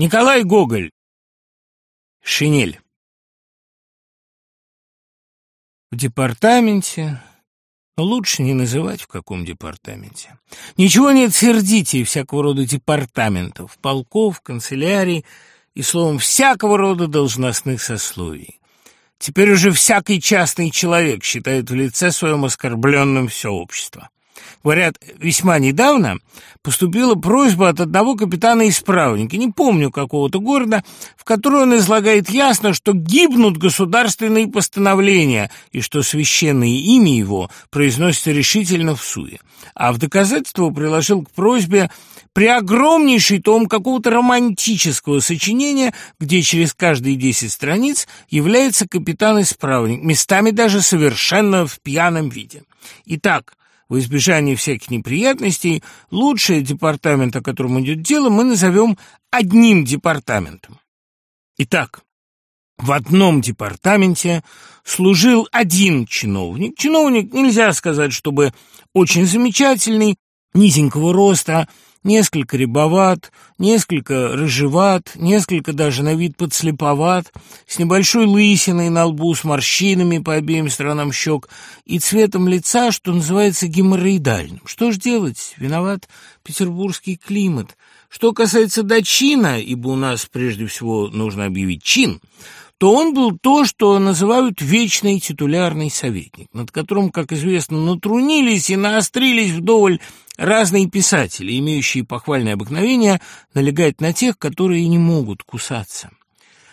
Николай Гоголь. Шинель. В департаменте... Но лучше не называть, в каком департаменте. Ничего нет сердитее всякого рода департаментов, полков, канцелярий и, словом, всякого рода должностных сословий. Теперь уже всякий частный человек считает в лице своем оскорбленным все общество. Говорят, весьма недавно поступила просьба от одного капитана-исправника, не помню какого-то города, в которой он излагает ясно, что гибнут государственные постановления и что священное имя его произносится решительно в суе. А в доказательство приложил к просьбе преогромнейший том какого-то романтического сочинения, где через каждые десять страниц является капитан-исправник, местами даже совершенно в пьяном виде. Итак, в избежание всяких неприятностей, лучший департамент, о котором идет дело, мы назовем одним департаментом. Итак, в одном департаменте служил один чиновник. Чиновник, нельзя сказать, чтобы очень замечательный, низенького роста, несколько рябоват, несколько рыжеват, несколько даже на вид подслеповат, с небольшой лысиной на лбу, с морщинами по обеим сторонам щек и цветом лица, что называется геморроидальным. Что ж делать? Виноват петербургский климат. Что касается дочина, ибо у нас прежде всего нужно объявить чин, то он был то, что называют вечный титулярный советник, над которым, как известно, натрунились и наострились вдоволь разные писатели, имеющие похвальное обыкновение налегать на тех, которые не могут кусаться.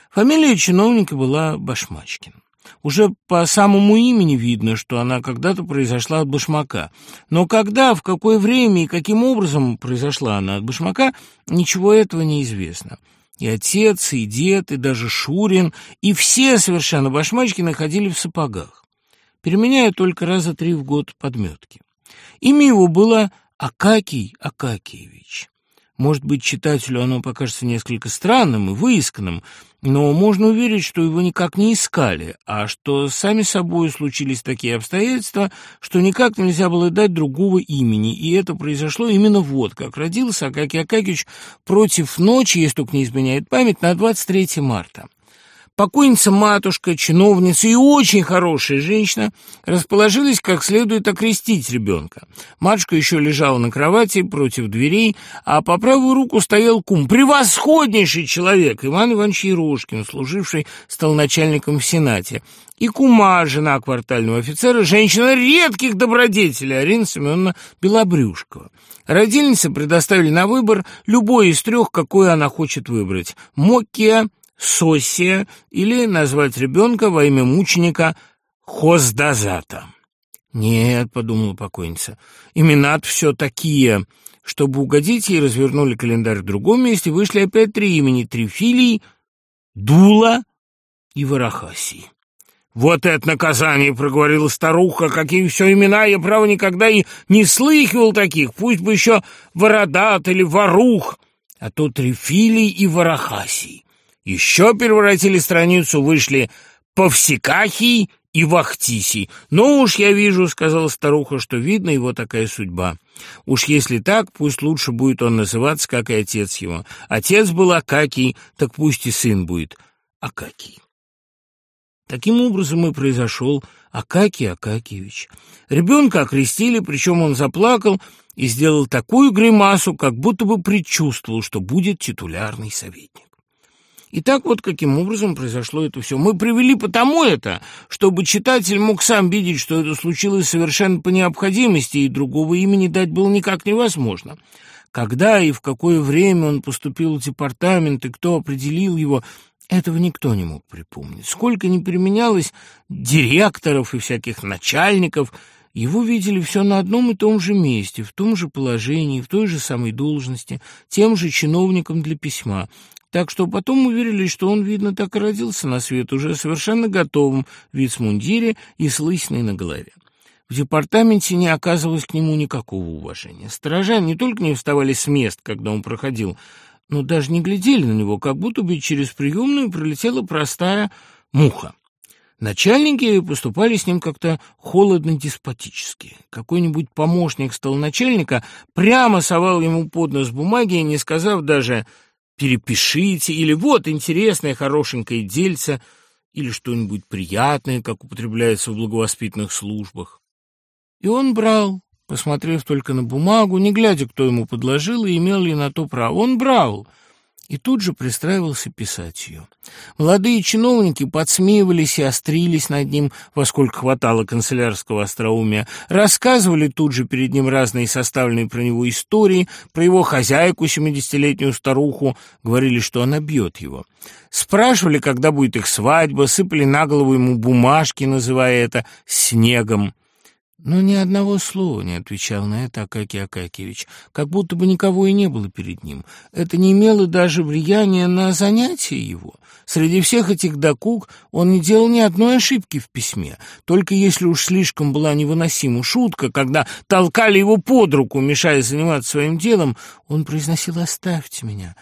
Фамилия чиновника была Башмачкин. Уже по самому имени видно, что она когда-то произошла от башмака. Но когда, в какое время и каким образом произошла она от башмака, ничего этого не известно. И отец, и дед, и даже Шурин, и все совершенно башмачки находили в сапогах, переменяя только раза три в год подметки. Имя его было Акакий Акакиевич. Может быть, читателю оно покажется несколько странным и выисканным, но можно уверить, что его никак не искали, а что сами собой случились такие обстоятельства, что никак нельзя было дать другого имени, и это произошло именно вот, как родился Акакий Акакич против ночи, если только не изменяет память, на 23 марта. Покойница матушка, чиновница и очень хорошая женщина расположились как следует окрестить ребенка. Матушка еще лежала на кровати против дверей, а по правую руку стоял кум, превосходнейший человек, Иван Иванович Ерошкин, служивший столначальником в Сенате. И кума, жена квартального офицера, женщина редких добродетелей, Арина Семеновна Белобрюшкова. Родильницы предоставили на выбор любой из трех, какой она хочет выбрать. Моккия, Сосия или назвать ребенка во имя мученика Хоздазата. «Нет», — подумала покойница, — «имена-то все такие». Чтобы угодить ей, развернули календарь в другом месте, вышли опять три имени — Трифилий, Дула и Варахасий. «Вот это наказание!» — проговорила старуха. «Какие все имена! Я, право, никогда и не слыхивал таких. Пусть бы еще Вородат или Ворух, а то Трифилий и Варахасий. Еще переворотили страницу, вышли Повсекахий и Вахтисий. «Ну уж я вижу, — сказала старуха, — что видно его такая судьба. Уж если так, пусть лучше будет он называться, как и отец его. Отец был Акакий, так пусть и сын будет Акакий». Таким образом и произошел Акакий Акакиевич. Ребенка окрестили, причем он заплакал и сделал такую гримасу, как будто бы предчувствовал, что будет титулярный советник. И так вот каким образом произошло это все. Мы привели потому это, чтобы читатель мог сам видеть, что это случилось совершенно по необходимости, и другого имени дать было никак невозможно. Когда и в какое время он поступил в департамент, и кто определил его, этого никто не мог припомнить. Сколько ни применялось директоров и всяких начальников, его видели все на одном и том же месте, в том же положении, в той же самой должности, тем же чиновником для письма так что потом уверились, что он, видно, так и родился на свет, уже совершенно готовым, в вицмундире и с лысиной на голове. В департаменте не оказывалось к нему никакого уважения. Сторожа не только не вставали с мест, когда он проходил, но даже не глядели на него, как будто бы через приемную пролетела простая муха. Начальники поступали с ним как-то холодно-деспотически. Какой-нибудь помощник столоначальника прямо совал ему под нос бумаги, не сказав даже перепишите, или вот интересное хорошенькое дельце, или что-нибудь приятное, как употребляется в благовоспитанных службах. И он брал, посмотрев только на бумагу, не глядя, кто ему подложил и имел ли на то право. Он брал — и тут же пристраивался писать ее. Молодые чиновники подсмеивались и острились над ним, во сколько хватало канцелярского остроумия, рассказывали тут же перед ним разные составленные про него истории, про его хозяйку, семидесятилетнюю старуху, говорили, что она бьет его. Спрашивали, когда будет их свадьба, сыпали на голову ему бумажки, называя это «снегом». Но ни одного слова не отвечал на это Акакий Акакевич, как будто бы никого и не было перед ним. Это не имело даже влияния на занятия его. Среди всех этих докук он не делал ни одной ошибки в письме, только если уж слишком была невыносима шутка, когда толкали его под руку, мешая заниматься своим делом, он произносил «Оставьте меня!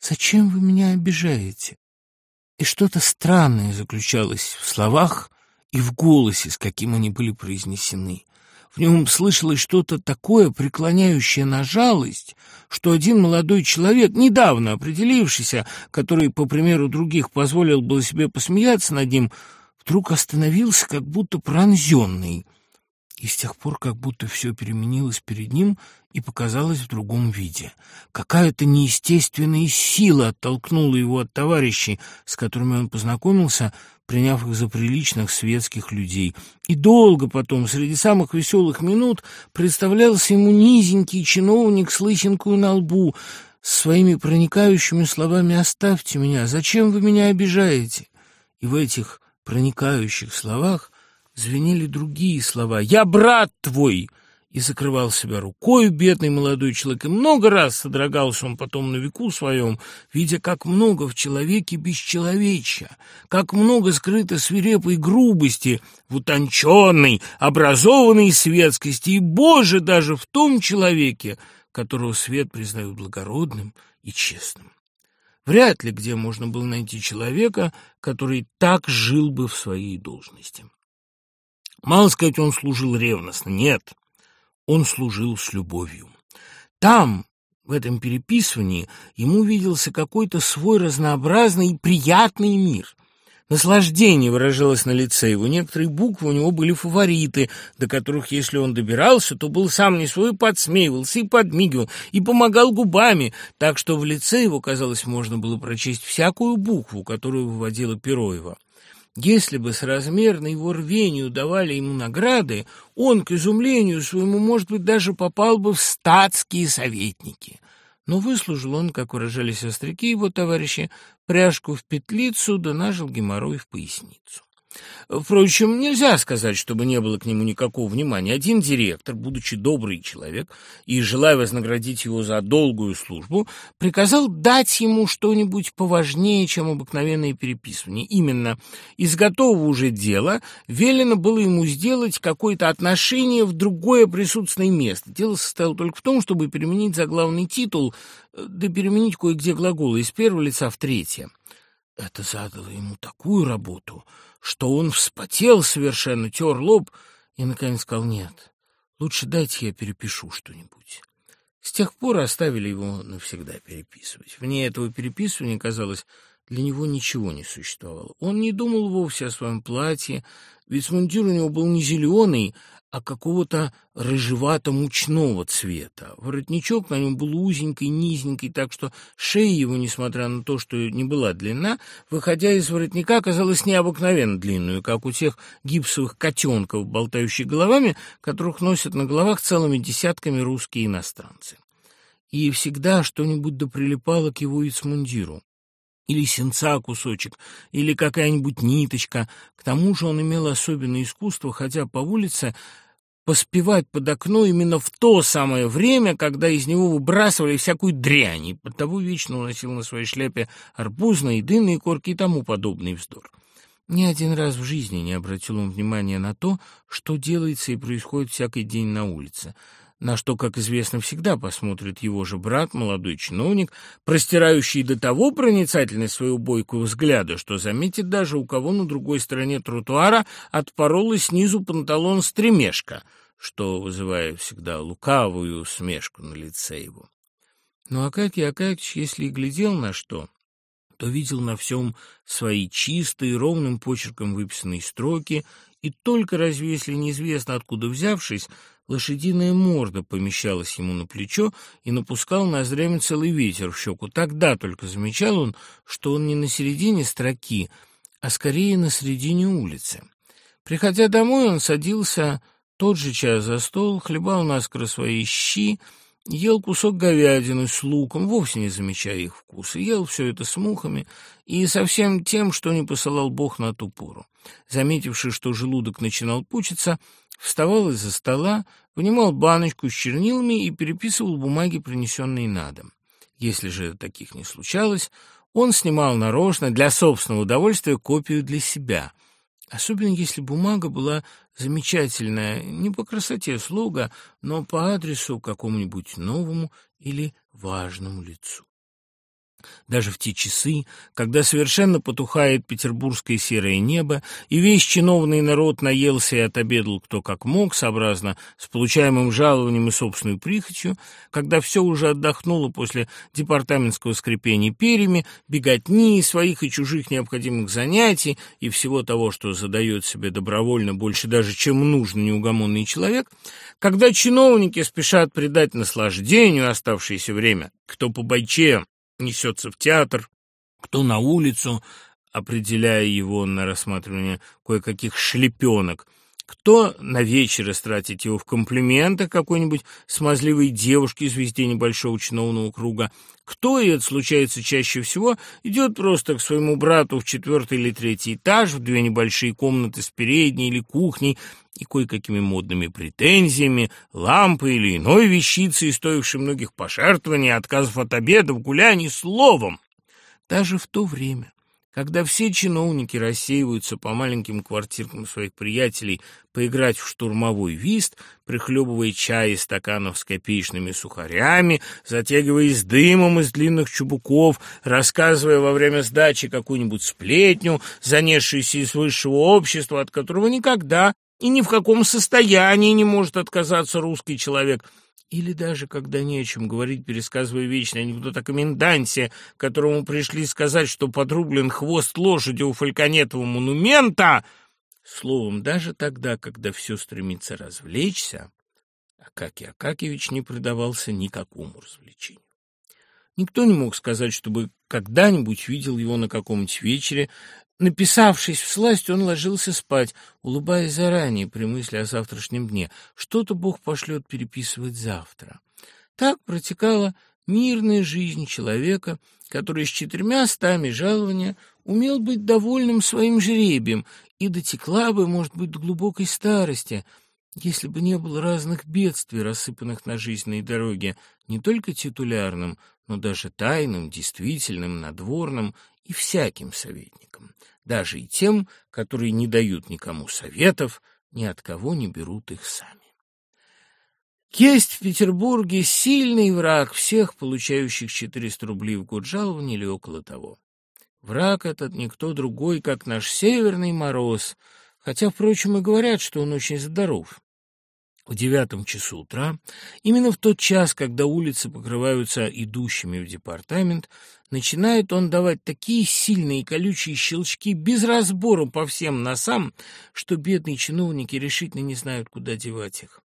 Зачем вы меня обижаете?» И что-то странное заключалось в словах, и в голосе, с каким они были произнесены. В нем слышалось что-то такое, преклоняющее на жалость, что один молодой человек, недавно определившийся, который, по примеру других, позволил было себе посмеяться над ним, вдруг остановился, как будто пронзенный. И с тех пор как будто все переменилось перед ним и показалось в другом виде. Какая-то неестественная сила оттолкнула его от товарищей, с которыми он познакомился, приняв их за приличных светских людей. И долго потом, среди самых веселых минут, представлялся ему низенький чиновник с лысинкой на лбу, с своими проникающими словами «Оставьте меня! Зачем вы меня обижаете?» И в этих проникающих словах звенели другие слова «Я брат твой!» И закрывал себя рукой, бедный молодой человек, и много раз содрогался он потом на веку своем, видя, как много в человеке бесчеловечья, как много скрыто свирепой грубости в утонченной, образованной светскости, и, Боже, даже в том человеке, которого свет признает благородным и честным. Вряд ли где можно было найти человека, который так жил бы в своей должности. Мало сказать, он служил ревностно, нет — он служил с любовью. Там, в этом переписывании, ему виделся какой-то свой разнообразный и приятный мир. Наслаждение выражалось на лице его. Некоторые буквы у него были фавориты, до которых, если он добирался, то был сам не свой, подсмеивался и подмигивал, и помогал губами, так что в лице его, казалось, можно было прочесть всякую букву, которую выводила перо его. Если бы с размерной его рвению давали ему награды, он, к изумлению своему, может быть, даже попал бы в статские советники. Но выслужил он, как выражались остряки его товарищи, пряжку в петлицу, да нажил геморрой в поясницу. Впрочем, нельзя сказать, чтобы не было к нему никакого внимания. Один директор, будучи добрый человек и желая вознаградить его за долгую службу, приказал дать ему что-нибудь поважнее, чем обыкновенные переписывания. Именно из готового уже дела велено было ему сделать какое-то отношение в другое присутственное место. Дело состояло только в том, чтобы переменить заглавный титул, да переменить кое-где глаголы из первого лица в третье. Это задало ему такую работу — что он вспотел совершенно, тер лоб и, наконец, сказал «нет, лучше дайте я перепишу что-нибудь». С тех пор оставили его навсегда переписывать. Вне этого переписывания, казалось, для него ничего не существовало. Он не думал вовсе о своем платье, ведь мундир у него был не зеленый, а какого-то рыжевато-мучного цвета. Воротничок на нем был узенький, низенький, так что шея его, несмотря на то, что не была длинна, выходя из воротника, казалась необыкновенно длинную, как у тех гипсовых котенков, болтающих головами, которых носят на головах целыми десятками русские иностранцы. И всегда что-нибудь доприлипало к его ицмундиру или сенца кусочек, или какая-нибудь ниточка. К тому же он имел особенное искусство, хотя по улице, поспевать под окно именно в то самое время, когда из него выбрасывали всякую дрянь, и того вечно уносил на своей шляпе арбузные, дынные корки и тому подобный вздор. Ни один раз в жизни не обратил он внимания на то, что делается и происходит всякий день на улице — на что, как известно, всегда посмотрит его же брат, молодой чиновник, простирающий до того проницательность своего бойкого взгляда, что заметит даже, у кого на другой стороне тротуара отпорола снизу панталон стремешка, что вызывает всегда лукавую смешку на лице его. Но Акакий Акакич, если и глядел на что, то видел на всем свои чистые, ровным почерком выписанные строки, и только разве если неизвестно откуда взявшись, лошадиная морда помещалась ему на плечо и напускал ноздрями целый ветер в щеку. Тогда только замечал он, что он не на середине строки, а скорее на середине улицы. Приходя домой, он садился тот же час за стол, хлебал наскоро свои щи, ел кусок говядины с луком, вовсе не замечая их вкуса, ел все это с мухами и совсем тем, что не посылал Бог на ту пору. Заметивши, что желудок начинал пучиться, вставал из-за стола, вынимал баночку с чернилами и переписывал бумаги, принесенные на дом. Если же таких не случалось, он снимал нарочно для собственного удовольствия копию для себя — Особенно если бумага была замечательная, не по красоте слуга, но по адресу какому-нибудь новому или важному лицу. Даже в те часы, когда совершенно потухает петербургское серое небо, и весь чиновный народ наелся и отобедал кто как мог, сообразно с получаемым жалованием и собственной прихотью, когда все уже отдохнуло после департаментского скрипения перьями, беготни, своих и чужих необходимых занятий и всего того, что задает себе добровольно больше даже, чем нужно неугомонный человек, когда чиновники спешат придать наслаждению оставшееся время, кто по бойче несется в театр, кто на улицу, определяя его на рассматривание кое-каких шлепенок, кто на вечер истратит его в комплименты какой-нибудь смазливой девушке, звезде небольшого чиновного круга, кто, и это случается чаще всего, идет просто к своему брату в четвертый или третий этаж, в две небольшие комнаты с передней или кухней, и кое-какими модными претензиями, лампой или иной вещицей, стоившей многих пожертвований, отказов от обедов, гуляний, словом. Даже в то время, когда все чиновники рассеиваются по маленьким квартиркам своих приятелей поиграть в штурмовой вист, прихлебывая чай из стаканов с копеечными сухарями, затягиваясь дымом из длинных чубуков, рассказывая во время сдачи какую-нибудь сплетню, занесшуюся из высшего общества, от которого никогда и ни в каком состоянии не может отказаться русский человек — или даже, когда не о чем говорить, пересказывая вечный анекдот о коменданте, которому пришли сказать, что подрублен хвост лошади у фальконетового монумента, словом, даже тогда, когда все стремится развлечься, Акакий Акакевич не предавался никакому развлечению. Никто не мог сказать, чтобы когда-нибудь видел его на каком-нибудь вечере, Написавшись в сласть, он ложился спать, улыбаясь заранее при мысли о завтрашнем дне. Что-то Бог пошлет переписывать завтра. Так протекала мирная жизнь человека, который с четырьмя стами жалования умел быть довольным своим жребием и дотекла бы, может быть, до глубокой старости, если бы не было разных бедствий, рассыпанных на жизненной дороге, не только титулярным, но даже тайным, действительным, надворным и всяким советникам даже и тем, которые не дают никому советов, ни от кого не берут их сами. Есть в Петербурге сильный враг всех, получающих 400 рублей в год жалования или около того. Враг этот никто другой, как наш северный мороз, хотя, впрочем, и говорят, что он очень здоров в девятом часу утра, именно в тот час, когда улицы покрываются идущими в департамент, начинает он давать такие сильные колючие щелчки без разбора по всем носам, что бедные чиновники решительно не знают, куда девать их.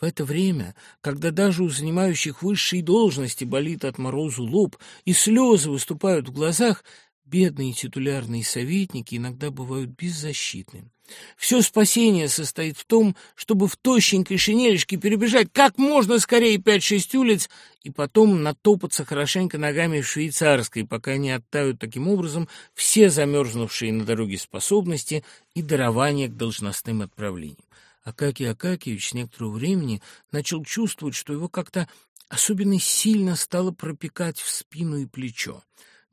В это время, когда даже у занимающих высшие должности болит от морозу лоб и слезы выступают в глазах, бедные титулярные советники иногда бывают беззащитны. Все спасение состоит в том, чтобы в тощенькой шинелечке перебежать как можно скорее пять-шесть улиц и потом натопаться хорошенько ногами в швейцарской, пока не оттают таким образом все замерзнувшие на дороге способности и дарования к должностным отправлениям. Акакий Акакиевич с некоторого времени начал чувствовать, что его как-то особенно сильно стало пропекать в спину и плечо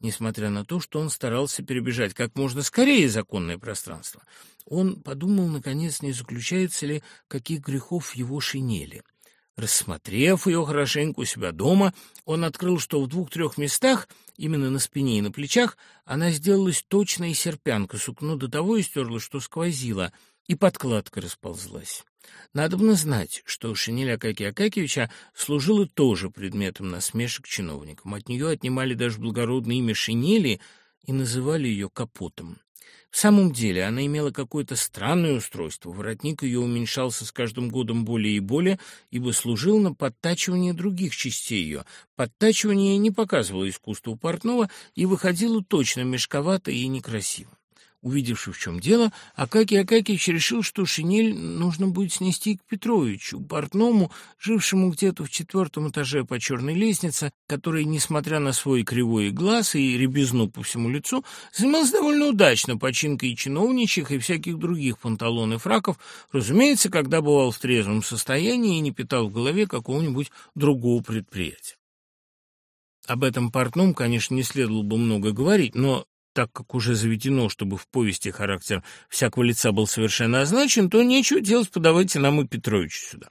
несмотря на то, что он старался перебежать как можно скорее законное пространство. Он подумал, наконец, не заключается ли каких грехов в его шинели. Рассмотрев ее хорошенько у себя дома, он открыл, что в двух-трех местах, именно на спине и на плечах, она сделалась точная серпянка, сукно до того истерло, что сквозило, и подкладка расползлась. Надо бы знать, что шинель Акакия Акакевича служила тоже предметом насмешек чиновникам. От нее отнимали даже благородное имя шинели и называли ее капотом. В самом деле она имела какое-то странное устройство. Воротник ее уменьшался с каждым годом более и более, ибо служил на подтачивание других частей ее. Подтачивание не показывало искусство портного и выходило точно мешковато и некрасиво. Увидевши, в чем дело, Акакий Акакич решил, что шинель нужно будет снести к Петровичу, портному, жившему где-то в четвертом этаже по черной лестнице, который, несмотря на свой кривой глаз и ребезну по всему лицу, занимался довольно удачно починкой чиновничьих, и всяких других панталон и фраков, разумеется, когда бывал в трезвом состоянии и не питал в голове какого-нибудь другого предприятия. Об этом портном, конечно, не следовало бы много говорить, но так как уже заведено, чтобы в повести характер всякого лица был совершенно означен, то нечего делать, подавайте нам и Петровича сюда.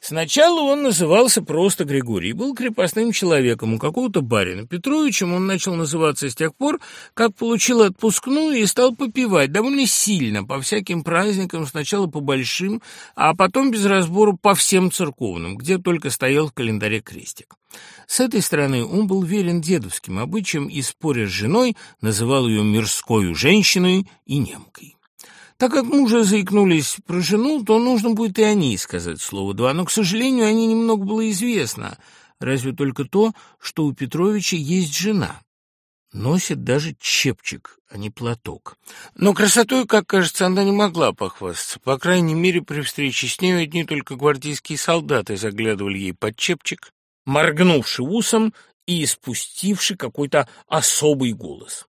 Сначала он назывался просто Григорий, был крепостным человеком у какого-то барина. Петровичем он начал называться с тех пор, как получил отпускную и стал попивать довольно сильно, по всяким праздникам, сначала по большим, а потом без разбора по всем церковным, где только стоял в календаре крестик. С этой стороны он был верен дедовским обычаям и, споря с женой, называл ее мирскою женщиной и немкой. Так как мы уже заикнулись про жену, то нужно будет и о ней сказать слово два, но, к сожалению, о ней немного было известно, разве только то, что у Петровича есть жена. Носит даже чепчик, а не платок. Но красотой, как кажется, она не могла похвастаться. По крайней мере, при встрече с ней одни только гвардейские солдаты заглядывали ей под чепчик, моргнувший усом и испустивший какой-то особый голос.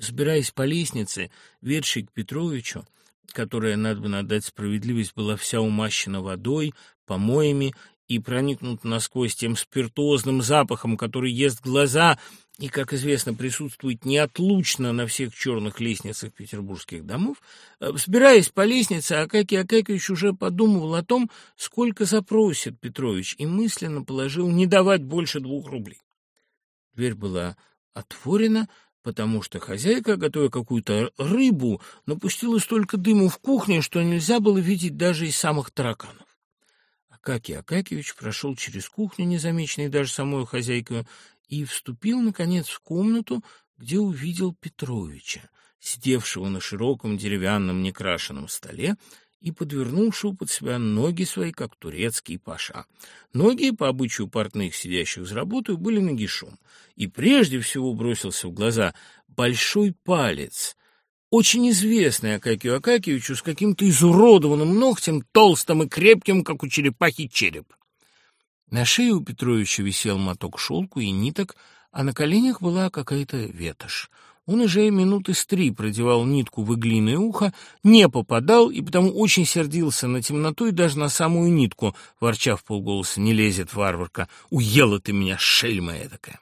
Сбираясь по лестнице, ведшей к Петровичу, которая, надо бы надать справедливость, была вся умащена водой, помоями и проникнут насквозь тем спиртозным запахом, который ест глаза и, как известно, присутствует неотлучно на всех черных лестницах петербургских домов, э, взбираясь по лестнице, Акакий Акакевич уже подумывал о том, сколько запросит Петрович, и мысленно положил не давать больше двух рублей. Дверь была отворена, потому что хозяйка, готовя какую-то рыбу, напустила столько дыму в кухне, что нельзя было видеть даже из самых тараканов. Акакий Акакевич прошел через кухню, незамеченный даже самой хозяйкой, и вступил, наконец, в комнату, где увидел Петровича, сидевшего на широком деревянном некрашенном столе и подвернувшего под себя ноги свои, как турецкий паша. Ноги, по обычаю портных, сидящих за работой, были нагишом. И прежде всего бросился в глаза большой палец, очень известный Акакию Акакевичу с каким-то изуродованным ногтем, толстым и крепким, как у черепахи, череп. На шее у Петровича висел моток шелку и ниток, а на коленях была какая-то ветошь. Он уже минуты с три продевал нитку в иглиное ухо, не попадал и потому очень сердился на темноту и даже на самую нитку, ворча в полголоса «Не лезет, варварка! Уела ты меня, шельма эдакая!»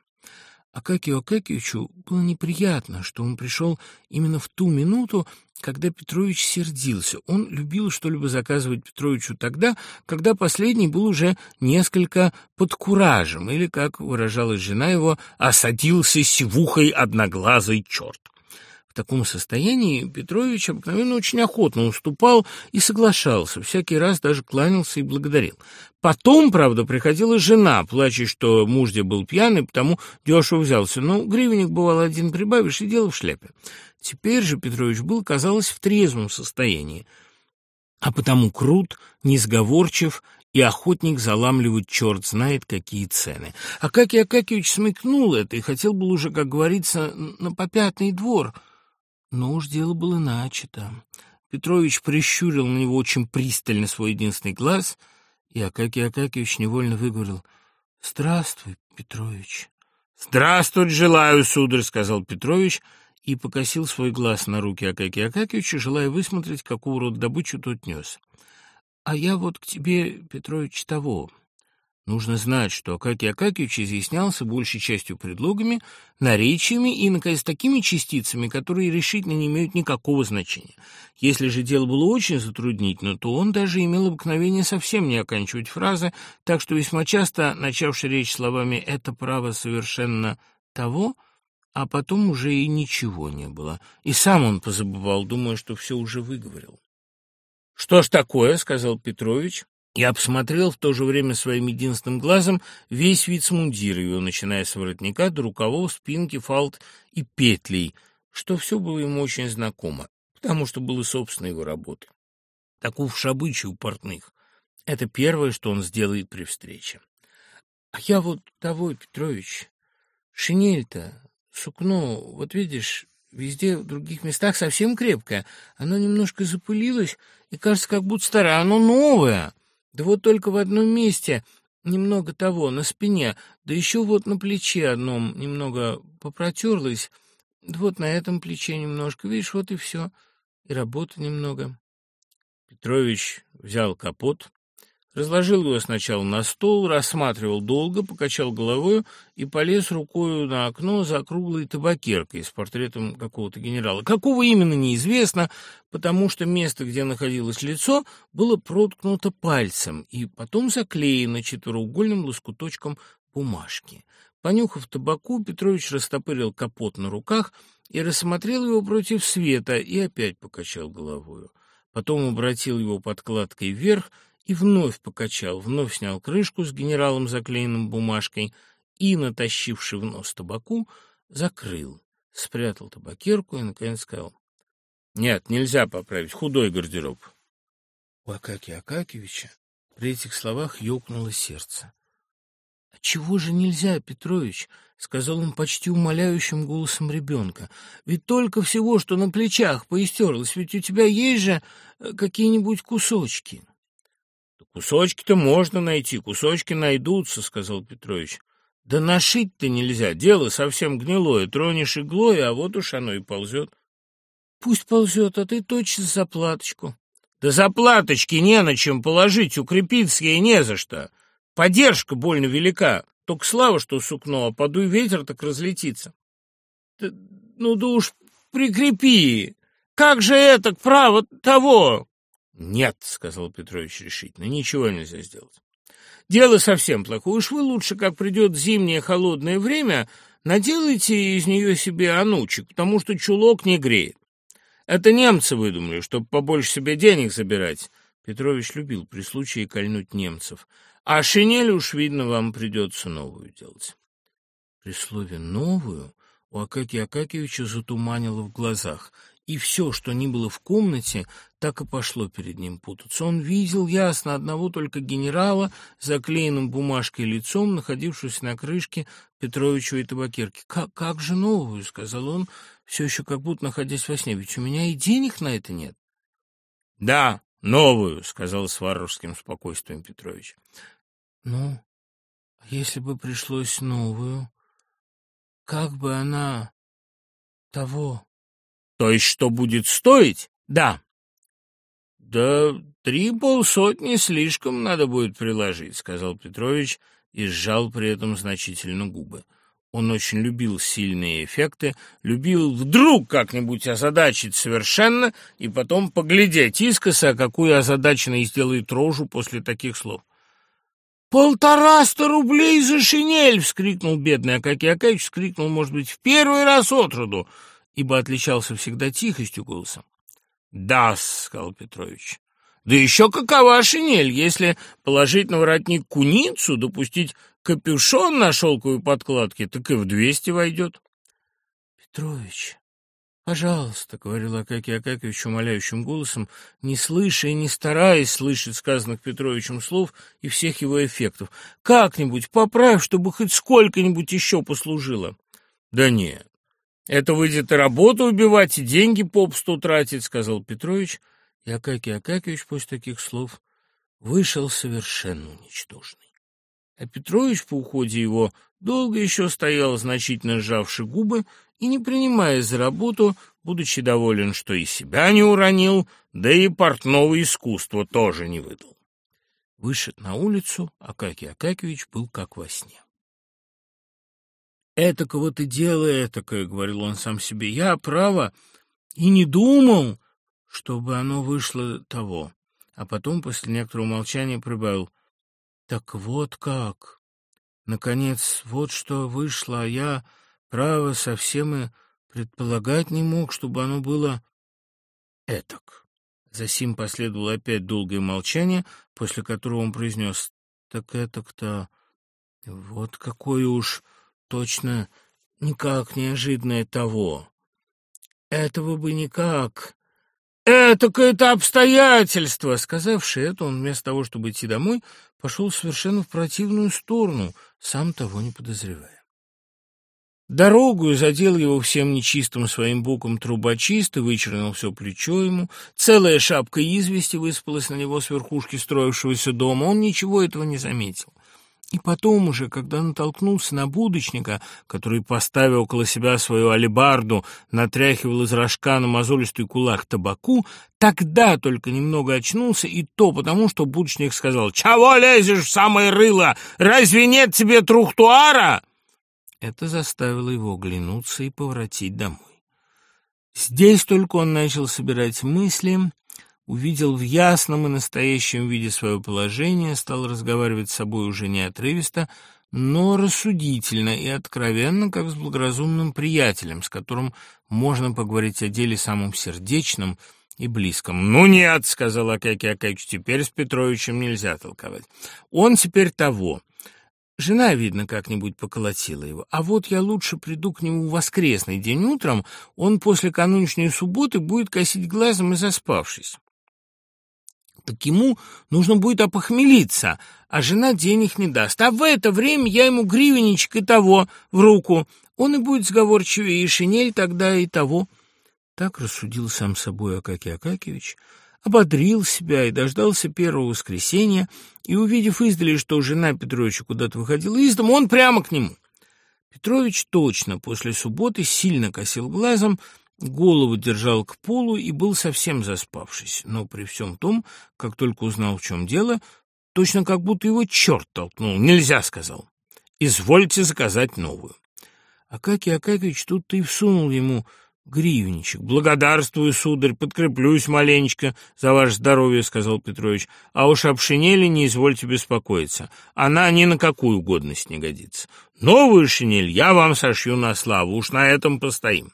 Акакию Акакевичу было неприятно, что он пришел именно в ту минуту, когда Петрович сердился. Он любил что-либо заказывать Петровичу тогда, когда последний был уже несколько под куражем, или, как выражалась жена его, «осадился сивухой одноглазый черт» таком состоянии Петрович обыкновенно очень охотно уступал и соглашался, всякий раз даже кланялся и благодарил. Потом, правда, приходила жена, плача, что мужья был пьяный, потому дешево взялся. Но гривенник, бывал, один прибавишь, и дело в шляпе. Теперь же Петрович был, казалось, в трезвом состоянии, а потому крут, несговорчив и охотник заламливать черт знает какие цены. Акакий Акакевич смекнул это и хотел был уже, как говорится, на попятный двор — но уж дело было начато. Петрович прищурил на него очень пристально свой единственный глаз, и Акакий Акакевич невольно выговорил «Здравствуй, Петрович». «Здравствуй, желаю, сударь», — сказал Петрович, и покосил свой глаз на руки Акакия Акакевича, желая высмотреть, какого рода добычу тот нес. «А я вот к тебе, Петрович, того. Нужно знать, что Акакий Акакевич изъяснялся большей частью предлогами, наречиями и, наконец, такими частицами, которые решительно не имеют никакого значения. Если же дело было очень затруднительно, то он даже имел обыкновение совсем не оканчивать фразы, так что весьма часто, начавший речь словами «это право совершенно того», а потом уже и ничего не было. И сам он позабывал, думая, что все уже выговорил. «Что ж такое?» — сказал Петрович. Я обсмотрел в то же время своим единственным глазом весь вид смундира его, начиная с воротника до рукавов, спинки, фалт и петлей, что все было ему очень знакомо, потому что было собственной его работы. Таков шабычи у портных. Это первое, что он сделает при встрече. А я вот того, Петрович, шинель-то, сукно, вот видишь, везде в других местах совсем крепкое. Оно немножко запылилось и кажется, как будто старое. Оно новое. Да вот только в одном месте немного того, на спине, да еще вот на плече одном немного попротерлось. Да вот на этом плече немножко, видишь, вот и все. И работы немного. Петрович взял капот, разложил его сначала на стол, рассматривал долго, покачал головой и полез рукою на окно за круглой табакеркой с портретом какого-то генерала. Какого именно, неизвестно, потому что место, где находилось лицо, было проткнуто пальцем и потом заклеено четвероугольным лоскуточком бумажки. Понюхав табаку, Петрович растопырил капот на руках и рассмотрел его против света и опять покачал головою потом обратил его подкладкой вверх и вновь покачал, вновь снял крышку с генералом, заклеенным бумажкой, и, натащивший в нос табаку, закрыл, спрятал табакерку и, наконец, сказал, «Нет, нельзя поправить, худой гардероб». У Акакия Акакевича при этих словах ёкнуло сердце. «А чего же нельзя, Петрович?» — сказал он почти умоляющим голосом ребенка. «Ведь только всего, что на плечах поистерлось, ведь у тебя есть же э, какие-нибудь кусочки». «Кусочки-то можно найти, кусочки найдутся», — сказал Петрович. «Да нашить-то нельзя, дело совсем гнилое, тронешь иглой, а вот уж оно и ползет». «Пусть ползет, а ты точно за платочку». «Да за платочки не на чем положить, укрепиться ей не за что. Поддержка больно велика». Только слава, что сукно, а подуй ветер, так разлетится. Да, ну да уж прикрепи. Как же это, право того? Нет, сказал Петрович решительно, ничего нельзя сделать. Дело совсем плохое. Уж вы лучше, как придет зимнее холодное время, наделайте из нее себе анучек, потому что чулок не греет. Это немцы выдумали, чтобы побольше себе денег забирать. Петрович любил при случае кольнуть немцев. А шинель уж, видно, вам придется новую делать. При слове «новую» у Акакия Акакевича затуманило в глазах, и все, что ни было в комнате, так и пошло перед ним путаться. Он видел ясно одного только генерала, заклеенным бумажкой лицом, находившегося на крышке Петровичевой табакерки. «Как, «Как же новую?» — сказал он, все еще как будто находясь во сне. «Ведь у меня и денег на это нет». «Да, новую», — сказал с варварским спокойствием Петрович. Ну, если бы пришлось новую, как бы она того... То есть что будет стоить? Да. Да три полсотни слишком надо будет приложить, сказал Петрович и сжал при этом значительно губы. Он очень любил сильные эффекты, любил вдруг как-нибудь озадачить совершенно и потом поглядеть искоса, какую озадаченный сделает рожу после таких слов. «Полтораста рублей за шинель!» — вскрикнул бедный Акакий Акаевич, вскрикнул, может быть, в первый раз отроду, ибо отличался всегда тихостью голосом. «Да», — сказал Петрович. «Да еще какова шинель, если положить на воротник куницу, допустить капюшон на шелковой подкладке, так и в двести войдет». «Петрович, «Пожалуйста», — говорил Акакий Акакевич умоляющим голосом, не слыша и не стараясь слышать сказанных Петровичем слов и всех его эффектов, «как-нибудь поправь, чтобы хоть сколько-нибудь еще послужило». «Да нет, это выйдет и работу убивать, и деньги попсту тратить», — сказал Петрович, и Акакий Акакевич после таких слов вышел совершенно уничтоженный. А Петрович по уходе его долго еще стоял, значительно сжавши губы, и не принимая за работу, будучи доволен, что и себя не уронил, да и портного искусства тоже не выдал. Вышед на улицу, Акакий Акакевич был как во сне. «Этакого ты дело этакое», — говорил он сам себе, — «я, право, и не думал, чтобы оно вышло того». А потом, после некоторого молчания, прибавил, «Так вот как! Наконец, вот что вышло, а я...» Право, совсем и предполагать не мог, чтобы оно было этак. Засим последовало опять долгое молчание, после которого он произнес «Так это кто? Вот какое уж точно никак неожиданное того. Этого бы никак. Это какое-то обстоятельство!» Сказавши это, он вместо того, чтобы идти домой, пошел совершенно в противную сторону, сам того не подозревая. Дорогу задел его всем нечистым своим боком трубочист и вычернил все плечо ему. Целая шапка извести выспалась на него с верхушки строившегося дома. Он ничего этого не заметил. И потом уже, когда натолкнулся на будочника, который, поставив около себя свою алебарду, натряхивал из рожка на мозолистый кулак табаку, тогда только немного очнулся, и то потому, что будочник сказал «Чего лезешь в самое рыло? Разве нет тебе трухтуара?» Это заставило его оглянуться и поворотить домой. Здесь только он начал собирать мысли, увидел в ясном и настоящем виде свое положение, стал разговаривать с собой уже не отрывисто, но рассудительно и откровенно, как с благоразумным приятелем, с которым можно поговорить о деле самым сердечном и близком. «Ну нет», — сказал Акакий Акакич, — «теперь с Петровичем нельзя толковать. Он теперь того». Жена, видно, как-нибудь поколотила его. А вот я лучше приду к нему в воскресный день утром, он после кануничной субботы будет косить глазом и заспавшись. Так ему нужно будет опохмелиться, а жена денег не даст. А в это время я ему гривенничек и того в руку. Он и будет сговорчивее, и шинель тогда и того. Так рассудил сам собой Акакий Акакевич — ободрил себя и дождался первого воскресенья, и, увидев издали, что жена Петровича куда-то выходила из дома, он прямо к нему. Петрович точно после субботы сильно косил глазом, голову держал к полу и был совсем заспавшись, но при всем том, как только узнал, в чем дело, точно как будто его черт толкнул. «Нельзя», — сказал. «Извольте заказать новую». Акакий Акакевич тут-то и всунул ему гривенничек. «Благодарствую, сударь, подкреплюсь маленечко за ваше здоровье», — сказал Петрович. «А уж об шинели не извольте беспокоиться. Она ни на какую годность не годится. Новую шинель я вам сошью на славу, уж на этом постоим».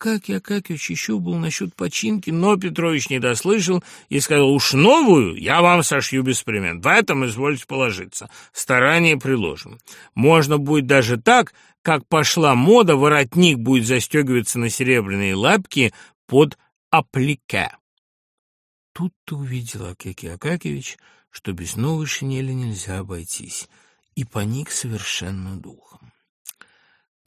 Акакий Акакевич еще был насчет починки, но Петрович не дослышал и сказал, «Уж новую я вам сошью беспременно. В этом извольте положиться. Старание приложим. Можно будет даже так, как пошла мода, воротник будет застегиваться на серебряные лапки под аплике. Тут ты увидел, Акакий Акакевич, что без новой шинели нельзя обойтись, и поник совершенно духом.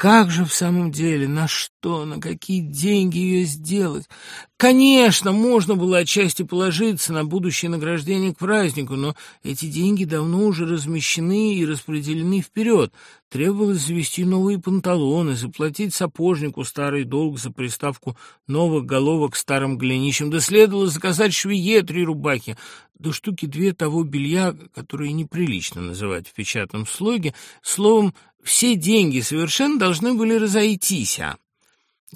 Как же в самом деле, на что, на какие деньги ее сделать? Конечно, можно было отчасти положиться на будущее награждение к празднику, но эти деньги давно уже размещены и распределены вперед. Требовалось завести новые панталоны, заплатить сапожнику старый долг за приставку новых головок старым голенищам, да следовало заказать швее три рубахи, да штуки две того белья, которые неприлично называть в печатном слоге, словом, все деньги совершенно должны были разойтись, а...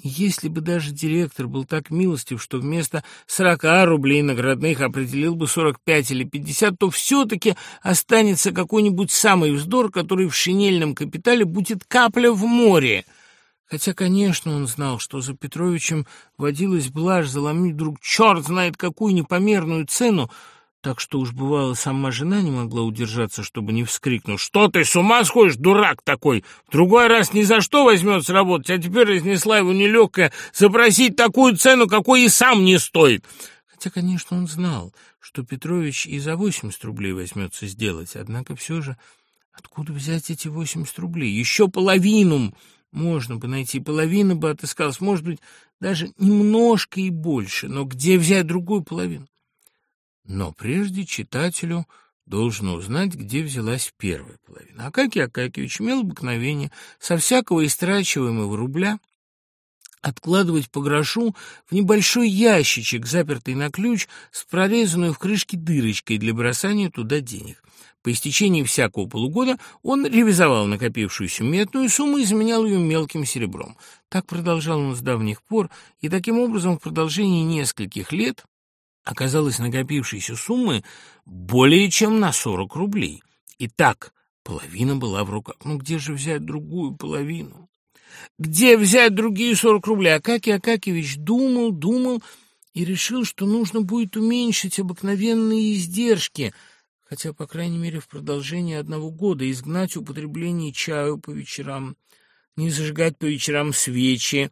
Если бы даже директор был так милостив, что вместо сорока рублей наградных определил бы сорок пять или пятьдесят, то все-таки останется какой-нибудь самый вздор, который в шинельном капитале будет капля в море. Хотя, конечно, он знал, что за Петровичем водилась блажь заломить вдруг черт знает какую непомерную цену, так что уж бывало, сама жена не могла удержаться, чтобы не вскрикнуть. «Что ты, с ума сходишь, дурак такой? В другой раз ни за что возьмется работать, а теперь разнесла его нелегкая запросить такую цену, какой и сам не стоит». Хотя, конечно, он знал, что Петрович и за восемьдесят рублей возьмется сделать, однако все же откуда взять эти восемьдесят рублей? Еще половину можно бы найти, половина бы отыскалась, может быть, даже немножко и больше, но где взять другую половину? Но прежде читателю должен узнать, где взялась первая половина. Акакий Акакевич имел обыкновение со всякого истрачиваемого рубля откладывать по грошу в небольшой ящичек, запертый на ключ, с прорезанной в крышке дырочкой для бросания туда денег. По истечении всякого полугода он ревизовал накопившуюся медную сумму и заменял ее мелким серебром. Так продолжал он с давних пор, и таким образом в продолжении нескольких лет оказалось накопившейся суммы более чем на 40 рублей. Итак, половина была в руках. Ну где же взять другую половину? Где взять другие 40 рублей? Акакий Акакевич думал, думал и решил, что нужно будет уменьшить обыкновенные издержки, хотя, по крайней мере, в продолжении одного года изгнать употребление чаю по вечерам, не зажигать по вечерам свечи,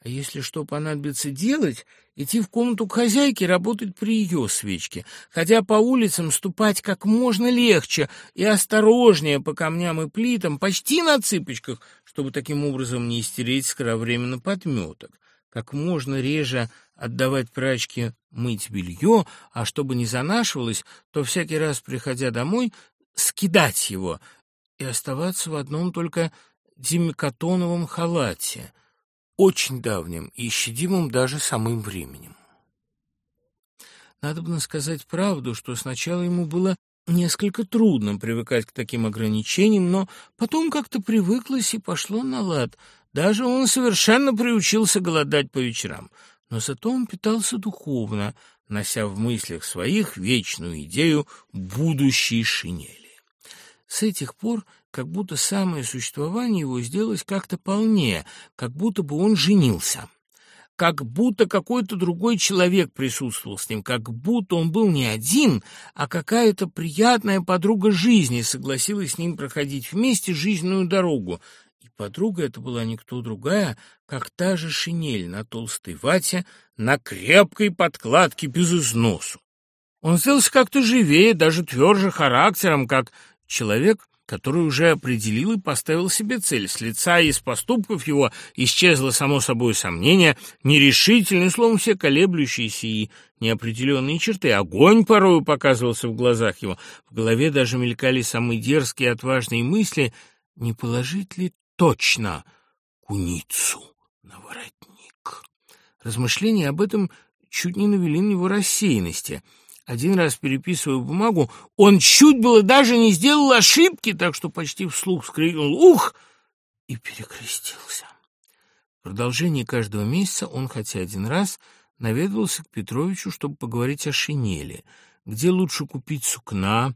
а если что понадобится делать, идти в комнату к хозяйке, работать при ее свечке, хотя по улицам ступать как можно легче и осторожнее по камням и плитам, почти на цыпочках, чтобы таким образом не истереть скоровременно подметок, как можно реже отдавать прачке мыть белье, а чтобы не занашивалось, то всякий раз, приходя домой, скидать его и оставаться в одном только демикатоновом халате — очень давним и щадимым даже самым временем. Надо бы сказать правду, что сначала ему было несколько трудно привыкать к таким ограничениям, но потом как-то привыклось и пошло на лад. Даже он совершенно приучился голодать по вечерам, но зато он питался духовно, нося в мыслях своих вечную идею будущей шинели. С этих пор как будто самое существование его сделалось как-то полнее, как будто бы он женился, как будто какой-то другой человек присутствовал с ним, как будто он был не один, а какая-то приятная подруга жизни согласилась с ним проходить вместе жизненную дорогу. И подруга эта была никто другая, как та же шинель на толстой вате, на крепкой подкладке без износу. Он сделался как-то живее, даже тверже характером, как человек, который уже определил и поставил себе цель. С лица и из поступков его исчезло само собой сомнение, нерешительный, словом, все колеблющиеся и неопределенные черты. Огонь порою показывался в глазах его. В голове даже мелькали самые дерзкие и отважные мысли, не положить ли точно куницу на воротник. Размышления об этом чуть не навели на него рассеянности — один раз, переписывая бумагу, он чуть было даже не сделал ошибки, так что почти вслух скрикнул «Ух!» и перекрестился. В продолжении каждого месяца он, хотя один раз, наведывался к Петровичу, чтобы поговорить о шинели, где лучше купить сукна,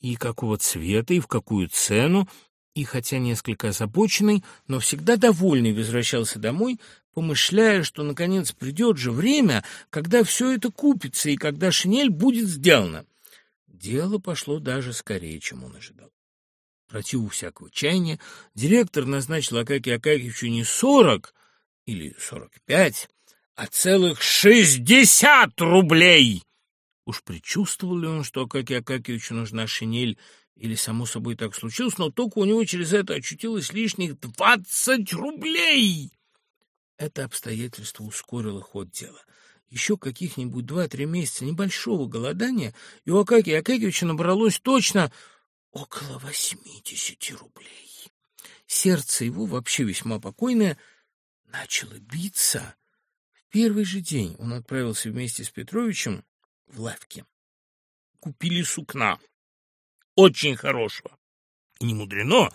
и какого цвета, и в какую цену, и, хотя несколько озабоченный, но всегда довольный, возвращался домой, помышляя, что, наконец, придет же время, когда все это купится и когда шинель будет сделана. Дело пошло даже скорее, чем он ожидал. Противу всякого чаяния, директор назначил Акакию Акакевичу не сорок или сорок пять, а целых шестьдесят рублей. Уж предчувствовал ли он, что Акакию Акакевичу нужна шинель, или, само собой, так случилось, но только у него через это очутилось лишних двадцать рублей. Это обстоятельство ускорило ход дела. Еще каких-нибудь два-три месяца небольшого голодания, и у Акакия Акакевича набралось точно около восьмидесяти рублей. Сердце его, вообще весьма покойное, начало биться. В первый же день он отправился вместе с Петровичем в лавки. Купили сукна, очень хорошего. И не мудрено,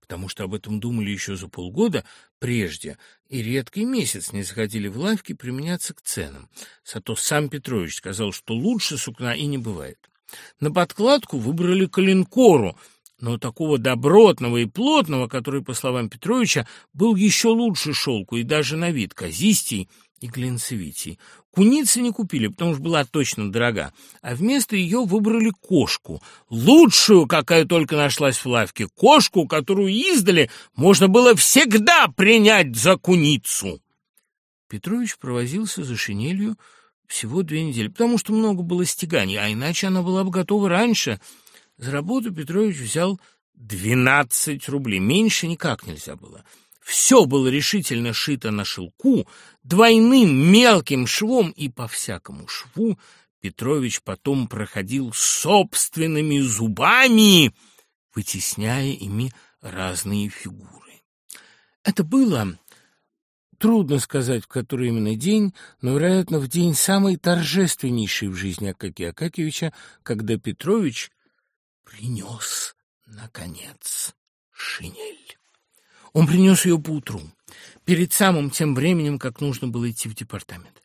потому что об этом думали еще за полгода прежде, и редкий месяц не заходили в лавки применяться к ценам. Зато сам Петрович сказал, что лучше сукна и не бывает. На подкладку выбрали калинкору, но такого добротного и плотного, который, по словам Петровича, был еще лучше шелку и даже на вид казистей и глинцевитей. Куницы не купили, потому что была точно дорога, а вместо ее выбрали кошку, лучшую, какая только нашлась в лавке, кошку, которую издали можно было всегда принять за куницу. Петрович провозился за шинелью всего две недели, потому что много было стеганий, а иначе она была бы готова раньше. За работу Петрович взял двенадцать рублей, меньше никак нельзя было. Все было решительно шито на шелку, двойным мелким швом, и по всякому шву Петрович потом проходил собственными зубами, вытесняя ими разные фигуры. Это было, трудно сказать, в который именно день, но, вероятно, в день самый торжественнейший в жизни Акакия Акакевича, когда Петрович принес, наконец, шинель. Он принес ее поутру, перед самым тем временем, как нужно было идти в департамент.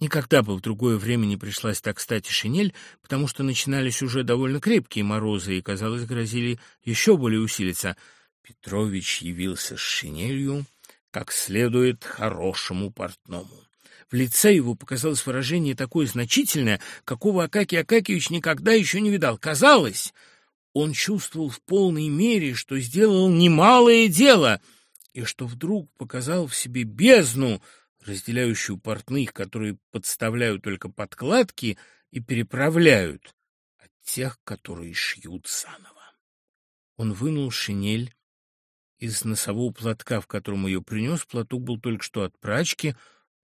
Никогда бы в другое время не пришлась так кстати шинель, потому что начинались уже довольно крепкие морозы и, казалось, грозили еще более усилиться. Петрович явился с шинелью как следует хорошему портному. В лице его показалось выражение такое значительное, какого Акакий Акакиевич никогда еще не видал. Казалось, он чувствовал в полной мере, что сделал немалое дело, и что вдруг показал в себе бездну, разделяющую портных, которые подставляют только подкладки и переправляют, от тех, которые шьют заново. Он вынул шинель из носового платка, в котором ее принес. Платок был только что от прачки.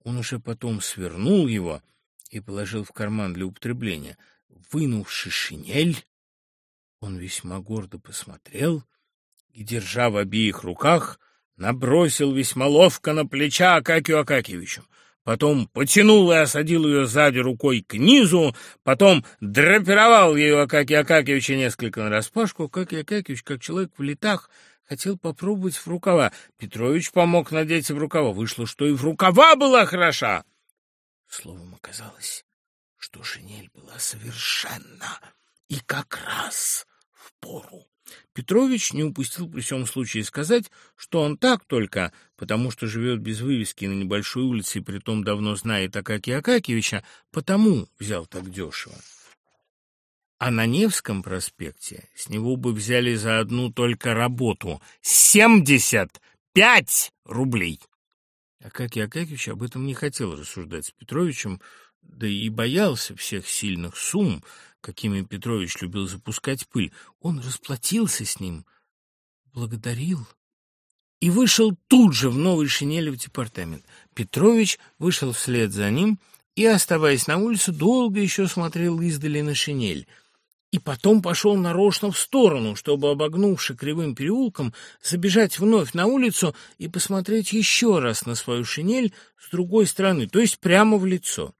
Он уже потом свернул его и положил в карман для употребления. Вынувши шинель, он весьма гордо посмотрел и, держа в обеих руках, набросил весьма ловко на плеча Акакию Акакевичу. Потом потянул и осадил ее сзади рукой к низу, потом драпировал ее Акакия Акакевича несколько нараспашку. Акакий Акакевич, как человек в летах, хотел попробовать в рукава. Петрович помог надеть в рукава. Вышло, что и в рукава была хороша. Словом, оказалось, что шинель была совершенно и как раз в пору. Петрович не упустил при всем случае сказать, что он так только, потому что живет без вывески на небольшой улице и притом давно знает Акакия Акакевича, потому взял так дешево. А на Невском проспекте с него бы взяли за одну только работу семьдесят пять рублей. Акакий Акакевич об этом не хотел рассуждать с Петровичем, да и боялся всех сильных сумм, какими Петрович любил запускать пыль. Он расплатился с ним, благодарил и вышел тут же в новой шинели в департамент. Петрович вышел вслед за ним и, оставаясь на улице, долго еще смотрел издали на шинель — и потом пошел нарочно в сторону, чтобы, обогнувши кривым переулком, забежать вновь на улицу и посмотреть еще раз на свою шинель с другой стороны, то есть прямо в лицо.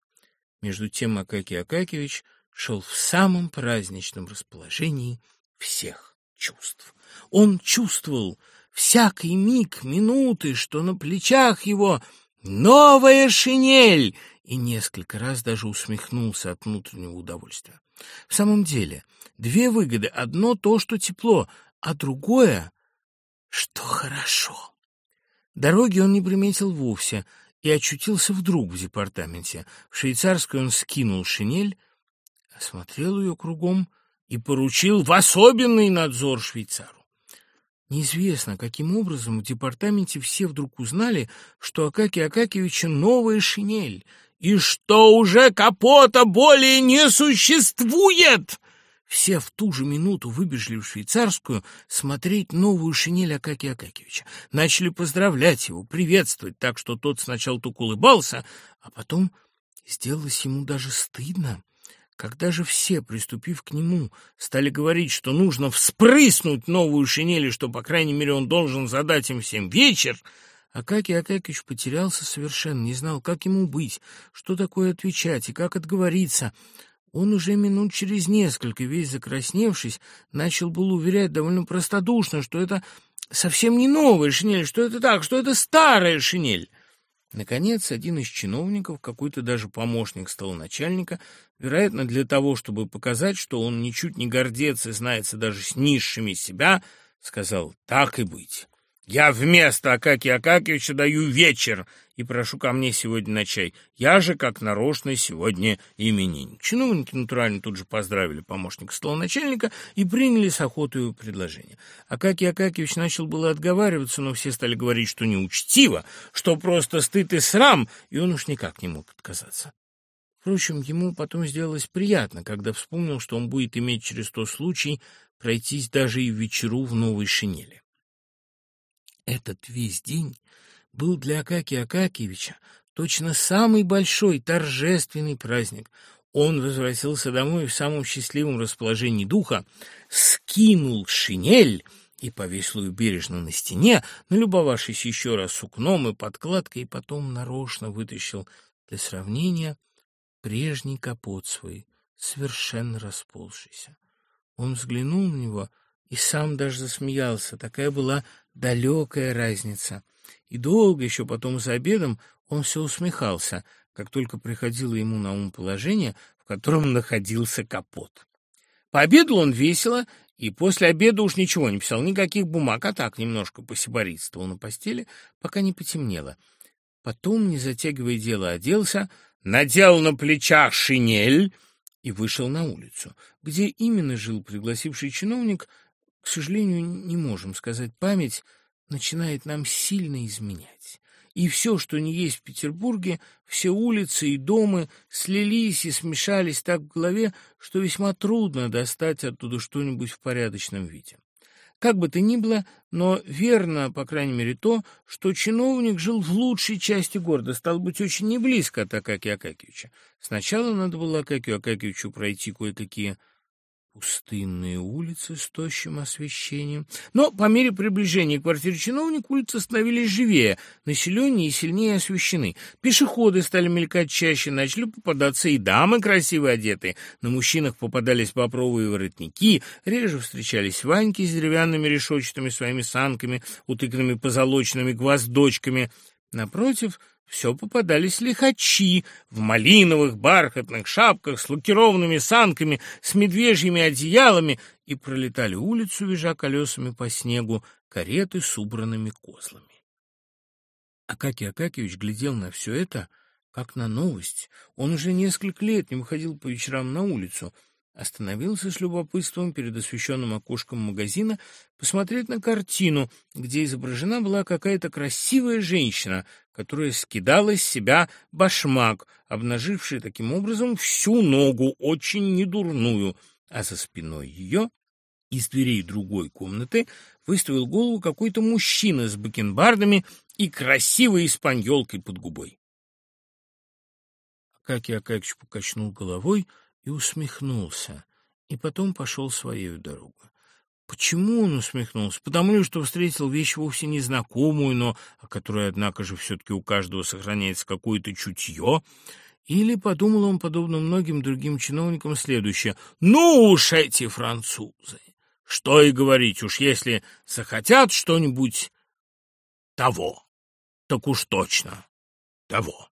Между тем Акакий Акакевич шел в самом праздничном расположении всех чувств. Он чувствовал всякий миг, минуты, что на плечах его новая шинель, и несколько раз даже усмехнулся от внутреннего удовольствия. В самом деле, две выгоды. Одно то, что тепло, а другое, что хорошо. Дороги он не приметил вовсе — и очутился вдруг в департаменте. В швейцарской он скинул шинель, осмотрел ее кругом и поручил в особенный надзор швейцару. Неизвестно, каким образом в департаменте все вдруг узнали, что Акаки Акакевича новая шинель, и что уже капота более не существует. Все в ту же минуту выбежали в швейцарскую смотреть новую шинель Акакия Акакевича. Начали поздравлять его, приветствовать, так что тот сначала только улыбался, а потом сделалось ему даже стыдно. Когда же все, приступив к нему, стали говорить, что нужно вспрыснуть новую шинель, и что, по крайней мере, он должен задать им всем вечер, Акакий Акакевич потерялся совершенно, не знал, как ему быть, что такое отвечать и как отговориться — он уже минут через несколько, весь закрасневшись, начал был уверять довольно простодушно, что это совсем не новая шинель, что это так, что это старая шинель. Наконец, один из чиновников, какой-то даже помощник столоначальника, вероятно, для того, чтобы показать, что он ничуть не гордец и знается даже с низшими себя, сказал «так и быть». Я вместо Акакия Акакевича даю вечер и прошу ко мне сегодня на чай. Я же, как нарочно, сегодня именинник. Чиновники натурально тут же поздравили помощника столоначальника и приняли с охотой его предложение. Акакий Акакевич начал было отговариваться, но все стали говорить, что неучтиво, что просто стыд и срам, и он уж никак не мог отказаться. Впрочем, ему потом сделалось приятно, когда вспомнил, что он будет иметь через то случай пройтись даже и вечеру в новой шинели. Этот весь день был для Акакия Акакиевича точно самый большой торжественный праздник. Он возвратился домой в самом счастливом расположении духа, скинул шинель и повесил ее бережно на стене, налюбовавшись еще раз сукном и подкладкой, и потом нарочно вытащил для сравнения прежний капот свой, совершенно расползшийся. Он взглянул на него и сам даже засмеялся. Такая была далекая разница. И долго еще потом за обедом он все усмехался, как только приходило ему на ум положение, в котором находился капот. Пообедал он весело, и после обеда уж ничего не писал, никаких бумаг, а так немножко посиборитствовал на постели, пока не потемнело. Потом, не затягивая дело, оделся, надел на плечах шинель и вышел на улицу. Где именно жил пригласивший чиновник, к сожалению, не можем сказать. Память начинает нам сильно изменять. И все, что не есть в Петербурге, все улицы и дома слились и смешались так в голове, что весьма трудно достать оттуда что-нибудь в порядочном виде. Как бы то ни было, но верно, по крайней мере, то, что чиновник жил в лучшей части города, стал быть, очень не близко от Акакия Акакевича. Сначала надо было Акакию Акакевичу пройти кое-какие Пустынные улицы с тощим освещением. Но по мере приближения к квартире чиновника улицы становились живее, населеннее и сильнее освещены. Пешеходы стали мелькать чаще, начали попадаться и дамы красиво одетые. На мужчинах попадались бобровые воротники, реже встречались ваньки с деревянными решетчатыми своими санками, утыканными позолоченными гвоздочками. Напротив — все попадались лихачи в малиновых бархатных шапках с лакированными санками, с медвежьими одеялами и пролетали улицу, вяжа колесами по снегу, кареты с убранными козлами. Акакий Акакевич глядел на все это, как на новость. Он уже несколько лет не выходил по вечерам на улицу — Остановился с любопытством перед освещенным окошком магазина посмотреть на картину, где изображена была какая-то красивая женщина, которая скидала с себя башмак, обнаживший таким образом всю ногу, очень недурную, а за спиной ее из дверей другой комнаты выставил голову какой-то мужчина с бакенбардами и красивой испаньолкой под губой. Акакий Акакич покачнул головой — и усмехнулся, и потом пошел своей дорогой. Почему он усмехнулся? Потому ли, что встретил вещь вовсе незнакомую, но о которой, однако же, все-таки у каждого сохраняется какое-то чутье? Или подумал он, подобно многим другим чиновникам, следующее. «Ну уж эти французы! Что и говорить, уж если захотят что-нибудь того, так уж точно того».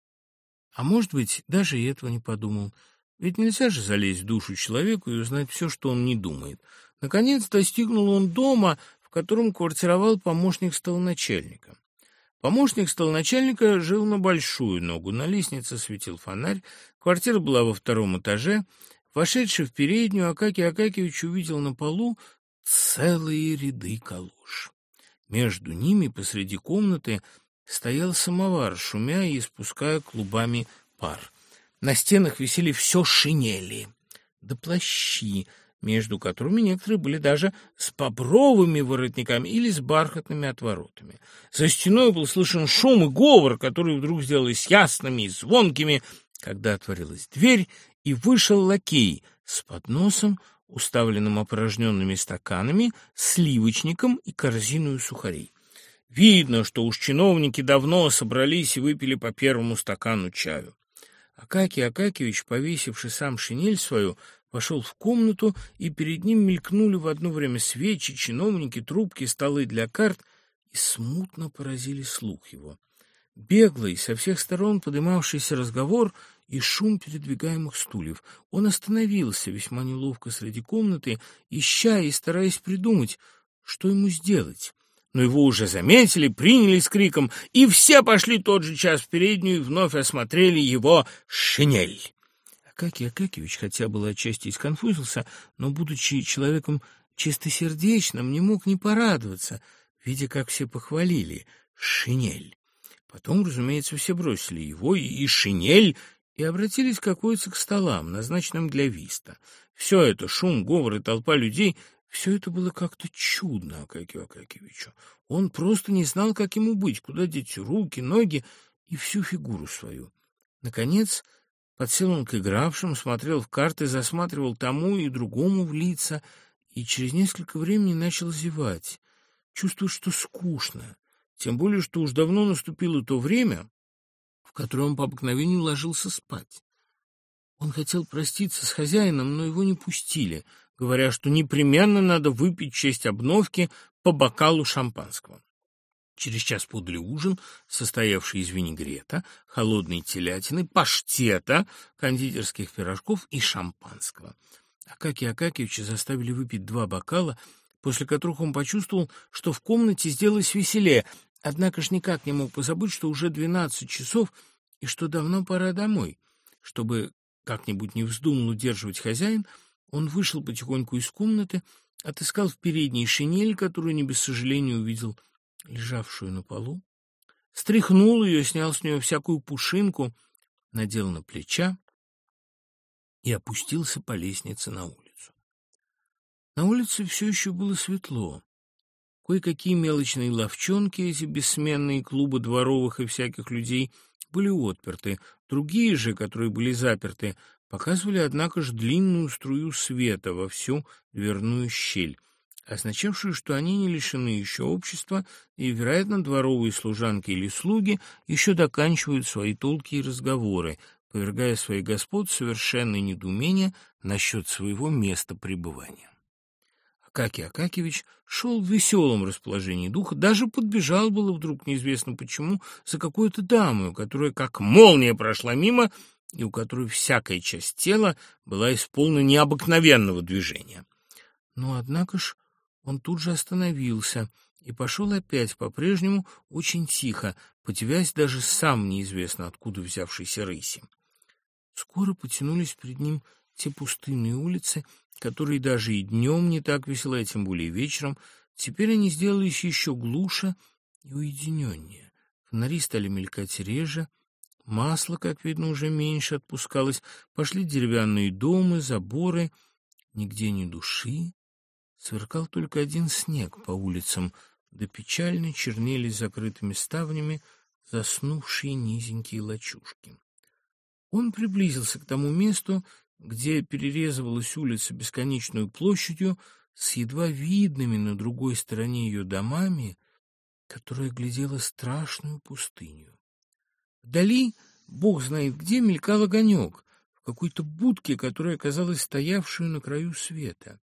А может быть, даже и этого не подумал. Ведь нельзя же залезть в душу человеку и узнать все, что он не думает. Наконец достигнул он дома, в котором квартировал помощник столоначальника. Помощник столоначальника жил на большую ногу, на лестнице светил фонарь, квартира была во втором этаже. Вошедший в переднюю, Акакий Акакевич увидел на полу целые ряды калош. Между ними посреди комнаты стоял самовар, шумя и испуская клубами пар. На стенах висели все шинели, да плащи, между которыми некоторые были даже с бобровыми воротниками или с бархатными отворотами. За стеной был слышен шум и говор, которые вдруг сделались ясными и звонкими, когда отворилась дверь, и вышел лакей с подносом, уставленным опорожненными стаканами, сливочником и корзиной сухарей. Видно, что уж чиновники давно собрались и выпили по первому стакану чаю. Акакий Акакевич, повесивший сам шинель свою, вошел в комнату, и перед ним мелькнули в одно время свечи, чиновники, трубки, столы для карт, и смутно поразили слух его. Беглый, со всех сторон подымавшийся разговор и шум передвигаемых стульев. Он остановился весьма неловко среди комнаты, ища и стараясь придумать, что ему сделать но его уже заметили, приняли с криком, и все пошли тот же час в переднюю и вновь осмотрели его шинель. Акакий Акакевич, хотя был отчасти и сконфузился, но, будучи человеком чистосердечным, не мог не порадоваться, видя, как все похвалили шинель. Потом, разумеется, все бросили его и шинель и обратились, как водится, к столам, назначенным для виста. Все это, шум, говор и толпа людей — все это было как-то чудно Акакию Акакевичу. Он просто не знал, как ему быть, куда деть руки, ноги и всю фигуру свою. Наконец, подсел он к игравшим, смотрел в карты, засматривал тому и другому в лица, и через несколько времени начал зевать. Чувствует, что скучно, тем более, что уж давно наступило то время, в которое он по обыкновению ложился спать. Он хотел проститься с хозяином, но его не пустили — говоря, что непременно надо выпить честь обновки по бокалу шампанского. Через час подали ужин, состоявший из винегрета, холодной телятины, паштета, кондитерских пирожков и шампанского. Акакия Акакевича заставили выпить два бокала, после которых он почувствовал, что в комнате сделалось веселее, Однако ж никак не мог позабыть, что уже двенадцать часов и что давно пора домой. Чтобы как-нибудь не вздумал удерживать хозяин, он вышел потихоньку из комнаты, отыскал в передней шинель, которую не без сожаления увидел, лежавшую на полу, стряхнул ее, снял с нее всякую пушинку, надел на плеча и опустился по лестнице на улицу. На улице все еще было светло. Кое-какие мелочные ловчонки, эти бессменные клубы дворовых и всяких людей, были отперты. Другие же, которые были заперты, показывали, однако же, длинную струю света во всю дверную щель, означавшую, что они не лишены еще общества, и, вероятно, дворовые служанки или слуги еще доканчивают свои толки и разговоры, повергая своих господ в совершенное недоумение насчет своего места пребывания. Акакий Акакевич шел в веселом расположении духа, даже подбежал было вдруг, неизвестно почему, за какую-то даму, которая как молния прошла мимо и у которой всякая часть тела была исполнена необыкновенного движения. Но, однако ж, он тут же остановился и пошел опять по-прежнему очень тихо, потевясь даже сам неизвестно откуда взявшейся рыси. Скоро потянулись перед ним те пустынные улицы, которые даже и днем не так весело, а тем более вечером, теперь они сделались еще глуше и уединеннее. Фонари стали мелькать реже, масло, как видно, уже меньше отпускалось, пошли деревянные дома, заборы, нигде ни души. Сверкал только один снег по улицам, да печально чернели закрытыми ставнями заснувшие низенькие лачушки. Он приблизился к тому месту, где перерезывалась улица бесконечную площадью с едва видными на другой стороне ее домами, которая глядела страшную пустыню. Вдали, бог знает где, мелькал огонек в какой-то будке, которая оказалась стоявшую на краю света.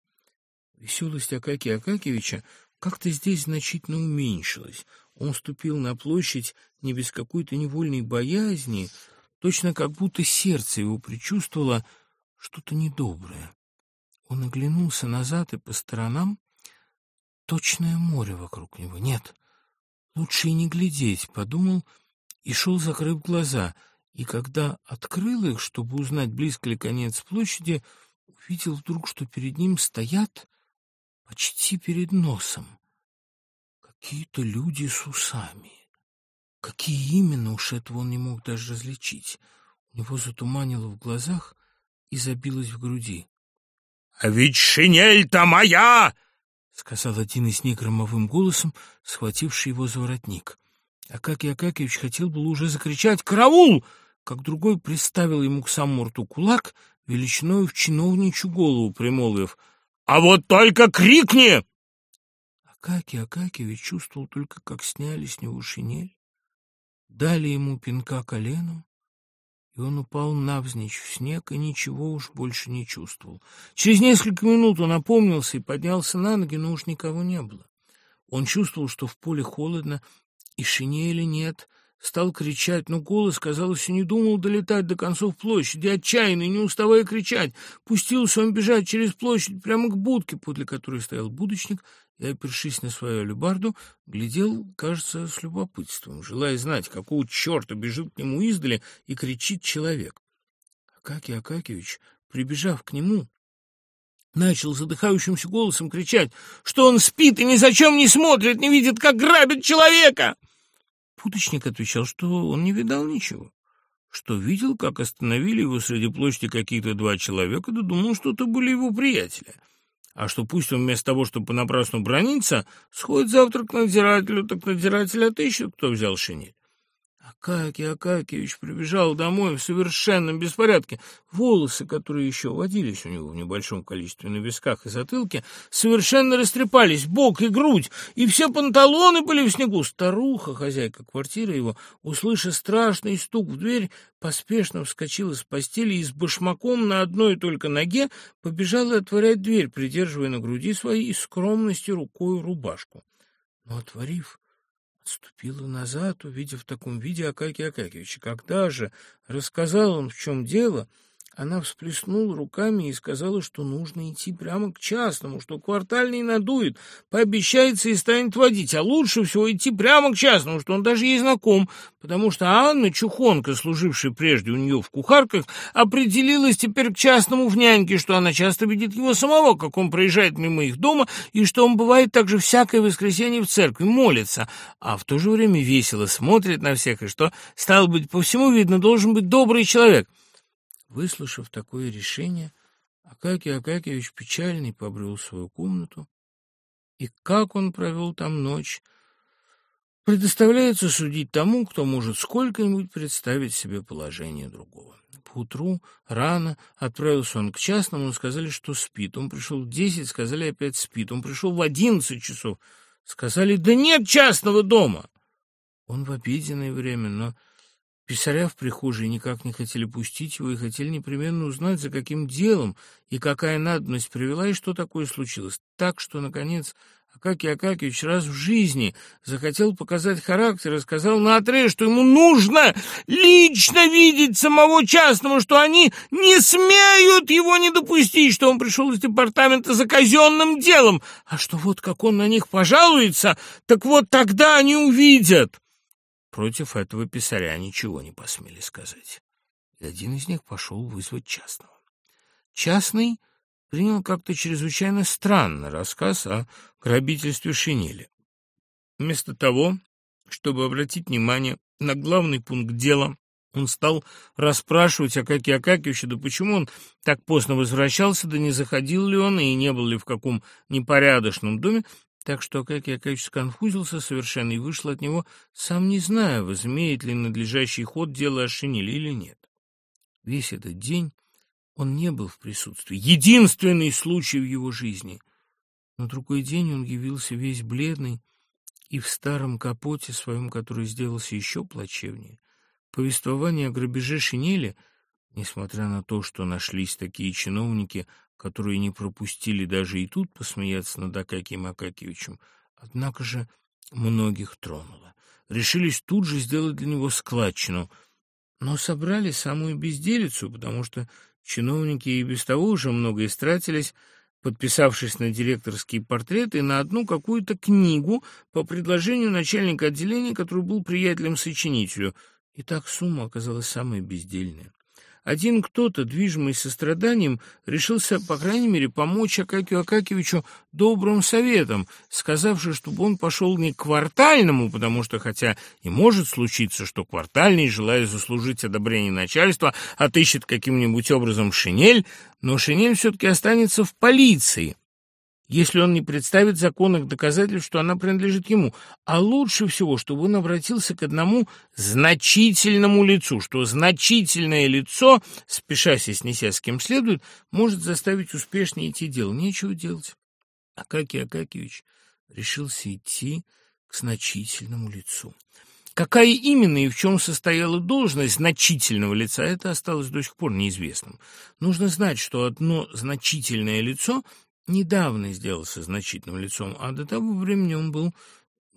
Веселость Акакия Акакевича как-то здесь значительно уменьшилась. Он ступил на площадь не без какой-то невольной боязни, Точно как будто сердце его предчувствовало что-то недоброе. Он оглянулся назад и по сторонам. Точное море вокруг него. Нет, лучше и не глядеть, подумал и шел, закрыв глаза. И когда открыл их, чтобы узнать, близко ли конец площади, увидел вдруг, что перед ним стоят почти перед носом какие-то люди с усами. Какие именно, уж этого он не мог даже различить. У него затуманило в глазах и забилось в груди. — А ведь шинель-то моя! — сказал один из них громовым голосом, схвативший его за воротник. Акакий Акакевич хотел было уже закричать «Караул!», как другой приставил ему к самому рту кулак, величиной в чиновничью голову примолвив «А вот только крикни!» Акакий Акакевич чувствовал только, как сняли с него шинель, Дали ему пинка коленом, и он упал навзничь в снег и ничего уж больше не чувствовал. Через несколько минут он опомнился и поднялся на ноги, но уж никого не было. Он чувствовал, что в поле холодно, и шинели нет, Стал кричать, но голос, казалось, не думал долетать до концов площади, отчаянно и не уставая кричать. Пустился он бежать через площадь прямо к будке, подле которой стоял будочник, и, опершись на свою алебарду, глядел, кажется, с любопытством, желая знать, какого черта бежит к нему издали и кричит человек. Акакий Акакевич, прибежав к нему, начал задыхающимся голосом кричать, что он спит и ни зачем не смотрит, не видит, как грабит человека. Путочник отвечал, что он не видал ничего, что видел, как остановили его среди площади какие-то два человека, да думал, что это были его приятели, а что пусть он вместо того, чтобы понапрасну брониться, сходит завтра к надзирателю, так надзиратель отыщет, кто взял шинель. Акакий Акакевич прибежал домой в совершенном беспорядке. Волосы, которые еще водились у него в небольшом количестве на висках и затылке, совершенно растрепались, бок и грудь, и все панталоны были в снегу. Старуха, хозяйка квартиры его, услышав страшный стук в дверь, поспешно вскочила с постели и с башмаком на одной только ноге побежала отворять дверь, придерживая на груди своей скромности рукой рубашку. Но, отворив, отступила назад, увидев в таком виде Акакия Акакевича. Когда же рассказал он, в чем дело, Она всплеснула руками и сказала, что нужно идти прямо к частному, что квартальный надует, пообещается и станет водить, а лучше всего идти прямо к частному, что он даже ей знаком, потому что Анна Чухонка, служившая прежде у нее в кухарках, определилась теперь к частному в няньке, что она часто видит его самого, как он проезжает мимо их дома, и что он бывает также всякое воскресенье в церкви, молится, а в то же время весело смотрит на всех, и что, стало быть, по всему видно, должен быть добрый человек. Выслушав такое решение, Акакий Акакевич печальный побрел в свою комнату, и как он провел там ночь, предоставляется судить тому, кто может сколько-нибудь представить себе положение другого. Поутру рано отправился он к частному, сказали, что спит. Он пришел в десять, сказали, опять спит. Он пришел в одиннадцать часов, сказали, да нет частного дома. Он в обеденное время, но Писаря в прихожей никак не хотели пустить его и хотели непременно узнать, за каким делом и какая надобность привела, и что такое случилось. Так что, наконец, Акакий Акакевич раз в жизни захотел показать характер и сказал наотрез, что ему нужно лично видеть самого частного, что они не смеют его не допустить, что он пришел из департамента за казенным делом, а что вот как он на них пожалуется, так вот тогда они увидят. Против этого писаря ничего не посмели сказать. И один из них пошел вызвать частного. Частный принял как-то чрезвычайно странно рассказ о грабительстве шинели. Вместо того, чтобы обратить внимание на главный пункт дела, он стал расспрашивать Акакия Акакевича, да почему он так поздно возвращался, да не заходил ли он и не был ли в каком непорядочном доме, так что Акакий Акакич сконфузился совершенно и вышел от него, сам не зная, возымеет ли надлежащий ход дело о шинели или нет. Весь этот день он не был в присутствии. Единственный случай в его жизни. На другой день он явился весь бледный и в старом капоте своем, который сделался еще плачевнее. Повествование о грабеже шинели, несмотря на то, что нашлись такие чиновники, которые не пропустили даже и тут посмеяться над Акакием Акакевичем, однако же многих тронуло. Решились тут же сделать для него складчину, но собрали самую безделицу, потому что чиновники и без того уже много истратились, подписавшись на директорские портреты, на одну какую-то книгу по предложению начальника отделения, который был приятелем сочинителю. И так сумма оказалась самая бездельная. Один кто-то, движимый состраданием, решился, по крайней мере, помочь Акакию Акакевичу добрым советом, сказавши, чтобы он пошел не к квартальному, потому что, хотя и может случиться, что квартальный, желая заслужить одобрение начальства, отыщет каким-нибудь образом шинель, но шинель все-таки останется в полиции если он не представит законных доказательств, что она принадлежит ему. А лучше всего, чтобы он обратился к одному значительному лицу, что значительное лицо, спешась и снеся с кем следует, может заставить успешнее идти дело. Нечего делать. Акакий Акакевич решился идти к значительному лицу. Какая именно и в чем состояла должность значительного лица, это осталось до сих пор неизвестным. Нужно знать, что одно значительное лицо недавно сделался значительным лицом, а до того времени он был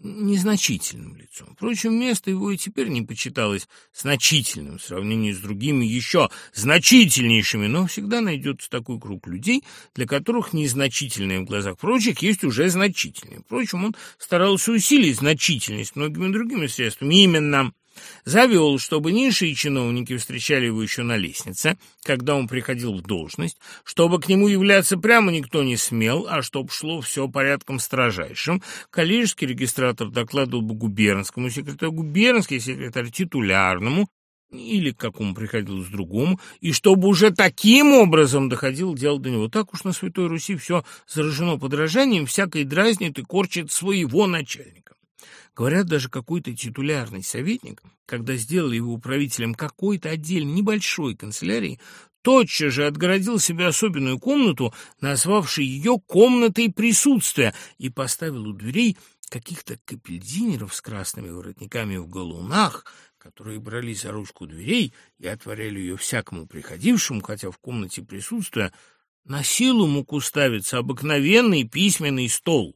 незначительным лицом. Впрочем, место его и теперь не почиталось значительным в сравнении с другими еще значительнейшими, но всегда найдется такой круг людей, для которых незначительные в глазах прочих есть уже значительные. Впрочем, он старался усилить значительность многими другими средствами. Именно Завел, чтобы низшие чиновники встречали его еще на лестнице, когда он приходил в должность, чтобы к нему являться прямо никто не смел, а чтоб шло все порядком строжайшим. Коллежский регистратор докладывал бы губернскому секретарю, губернский секретарь титулярному, или к какому приходилось другому, и чтобы уже таким образом доходил дело до него. Так уж на Святой Руси все заражено подражанием, всякой дразнит и корчит своего начальника. Говорят, даже какой-то титулярный советник, когда сделали его управителем какой-то отдельной небольшой канцелярии, тотчас же отгородил себе особенную комнату, назвавший ее «комнатой присутствия», и поставил у дверей каких-то капельдинеров с красными воротниками в галунах, которые брались за ручку дверей и отворяли ее всякому приходившему, хотя в комнате присутствия на силу мог уставиться обыкновенный письменный стол.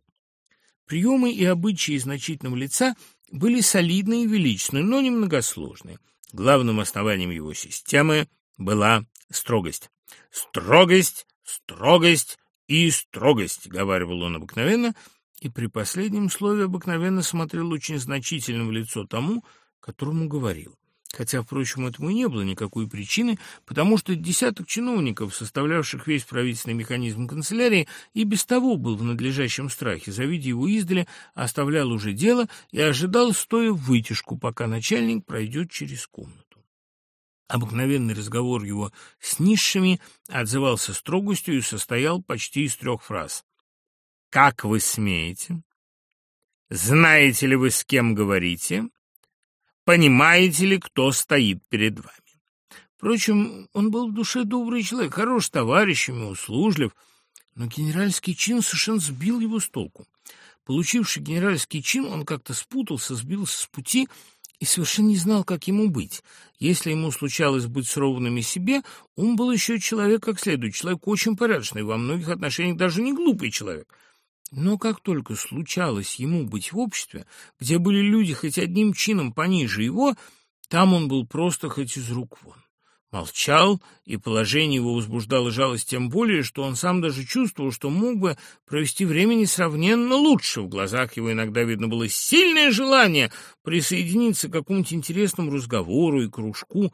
Приемы и обычаи значительного лица были солидны и величественны, но немногосложны. Главным основанием его системы была Строгость. Строгость, строгость и строгость, — говаривал он обыкновенно, и при последнем слове обыкновенно смотрел очень значительно в лицо тому, которому говорил хотя, впрочем, этому не было никакой причины, потому что десяток чиновников, составлявших весь правительственный механизм канцелярии, и без того был в надлежащем страхе, завидя его издали, оставлял уже дело и ожидал, стоя в вытяжку, пока начальник пройдет через комнату. Обыкновенный разговор его с низшими отзывался строгостью и состоял почти из трех фраз. «Как вы смеете? Знаете ли вы, с кем говорите? Понимаете ли, кто стоит перед вами? Впрочем, он был в душе добрый человек, хорош товарищами, услужлив, но генеральский чин совершенно сбил его с толку. Получивший генеральский чин, он как-то спутался, сбился с пути и совершенно не знал, как ему быть. Если ему случалось быть с ровными себе, он был еще человек как следует, человек очень порядочный, во многих отношениях даже не глупый человек — но как только случалось ему быть в обществе, где были люди хоть одним чином пониже его, там он был просто хоть из рук вон. Молчал, и положение его возбуждало жалость тем более, что он сам даже чувствовал, что мог бы провести время несравненно лучше. В глазах его иногда видно было сильное желание присоединиться к какому-нибудь интересному разговору и кружку,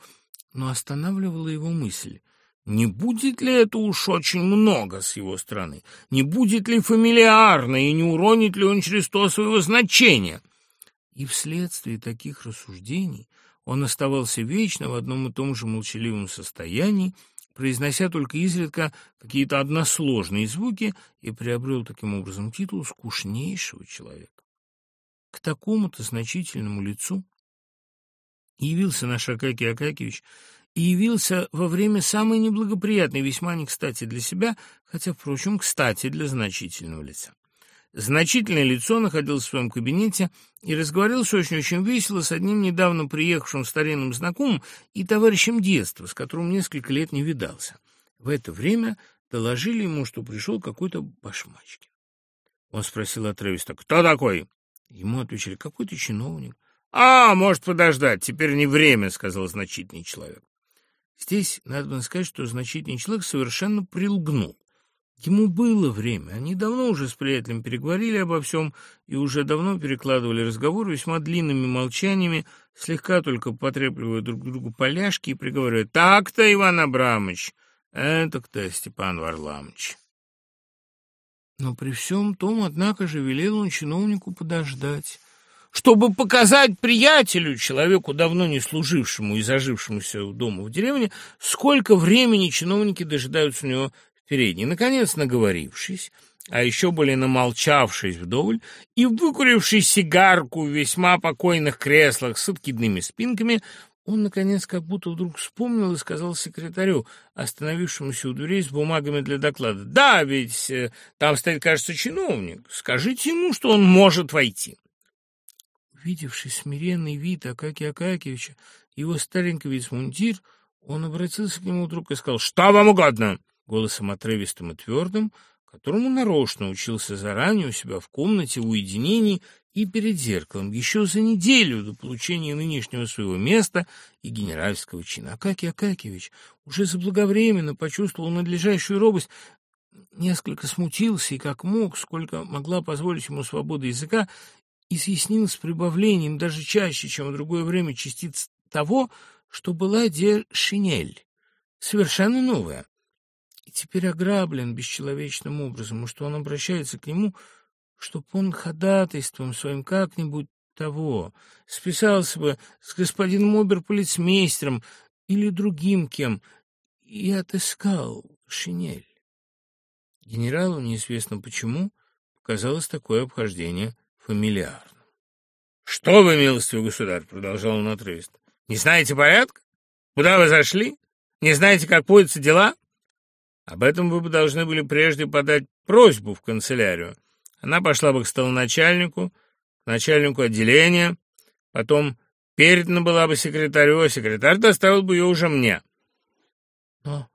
но останавливала его мысль. Не будет ли это уж очень много с его стороны? Не будет ли фамилиарно и не уронит ли он через то своего значения? И вследствие таких рассуждений он оставался вечно в одном и том же молчаливом состоянии, произнося только изредка какие-то односложные звуки и приобрел таким образом титул скучнейшего человека. К такому-то значительному лицу явился наш Акакий Акакевич и явился во время самой неблагоприятной, весьма не кстати для себя, хотя, впрочем, кстати для значительного лица. Значительное лицо находилось в своем кабинете и разговаривался очень-очень весело с одним недавно приехавшим старинным знакомым и товарищем детства, с которым несколько лет не видался. В это время доложили ему, что пришел какой-то башмачкин. Он спросил отрывисто, кто такой? Ему отвечали, какой-то чиновник. «А, может подождать, теперь не время», — сказал значительный человек. Здесь надо сказать, что значительный человек совершенно прилгнул. Ему было время. Они давно уже с приятелем переговорили обо всем и уже давно перекладывали разговор весьма длинными молчаниями, слегка только потрепливая друг другу поляшки и приговаривая «Так-то, Иван Абрамович, это-то, Степан Варламович». Но при всем том, однако же, велел он чиновнику подождать чтобы показать приятелю, человеку, давно не служившему и зажившемуся дома в деревне, сколько времени чиновники дожидаются у него в передней. Наконец, наговорившись, а еще более намолчавшись вдоволь и выкуривший сигарку в весьма покойных креслах с откидными спинками, он, наконец, как будто вдруг вспомнил и сказал секретарю, остановившемуся у дверей с бумагами для доклада, «Да, ведь э, там стоит, кажется, чиновник. Скажите ему, что он может войти». Увидевший смиренный вид Акакия Акакевича, его старенький вицмундир, он обратился к нему вдруг и сказал «Что вам угодно?» голосом отрывистым и твердым, которому нарочно учился заранее у себя в комнате в уединении и перед зеркалом, еще за неделю до получения нынешнего своего места и генеральского чина. Акакий Акакевич уже заблаговременно почувствовал надлежащую робость, несколько смутился и, как мог, сколько могла позволить ему свобода языка, изъяснил с прибавлением даже чаще, чем в другое время, частиц того, что была де шинель, совершенно новая. И теперь ограблен бесчеловечным образом, и что он обращается к нему, чтоб он ходатайством своим как-нибудь того списался бы с господином оберполицмейстером или другим кем и отыскал шинель. Генералу, неизвестно почему, показалось такое обхождение фамильярным. — Что вы, милостивый государь, — продолжал он отрывисто, — не знаете порядка? Куда вы зашли? Не знаете, как водятся дела? Об этом вы бы должны были прежде подать просьбу в канцелярию. Она пошла бы к столоначальнику, к начальнику отделения, потом передана была бы секретарю, а секретарь доставил бы ее уже мне. — Но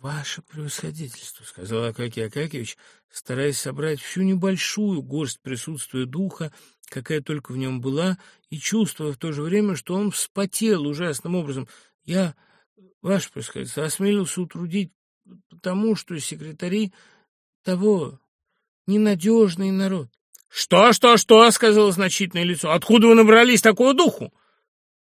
«Ваше превосходительство», — сказал Акакий Акакевич, стараясь собрать всю небольшую горсть присутствия духа, какая только в нем была, и чувствуя в то же время, что он вспотел ужасным образом. «Я ваше происходительство, осмелился утрудить потому, что секретари того ненадежный народ. «Что, что, что?» — сказала значительное лицо. «Откуда вы набрались такого духу?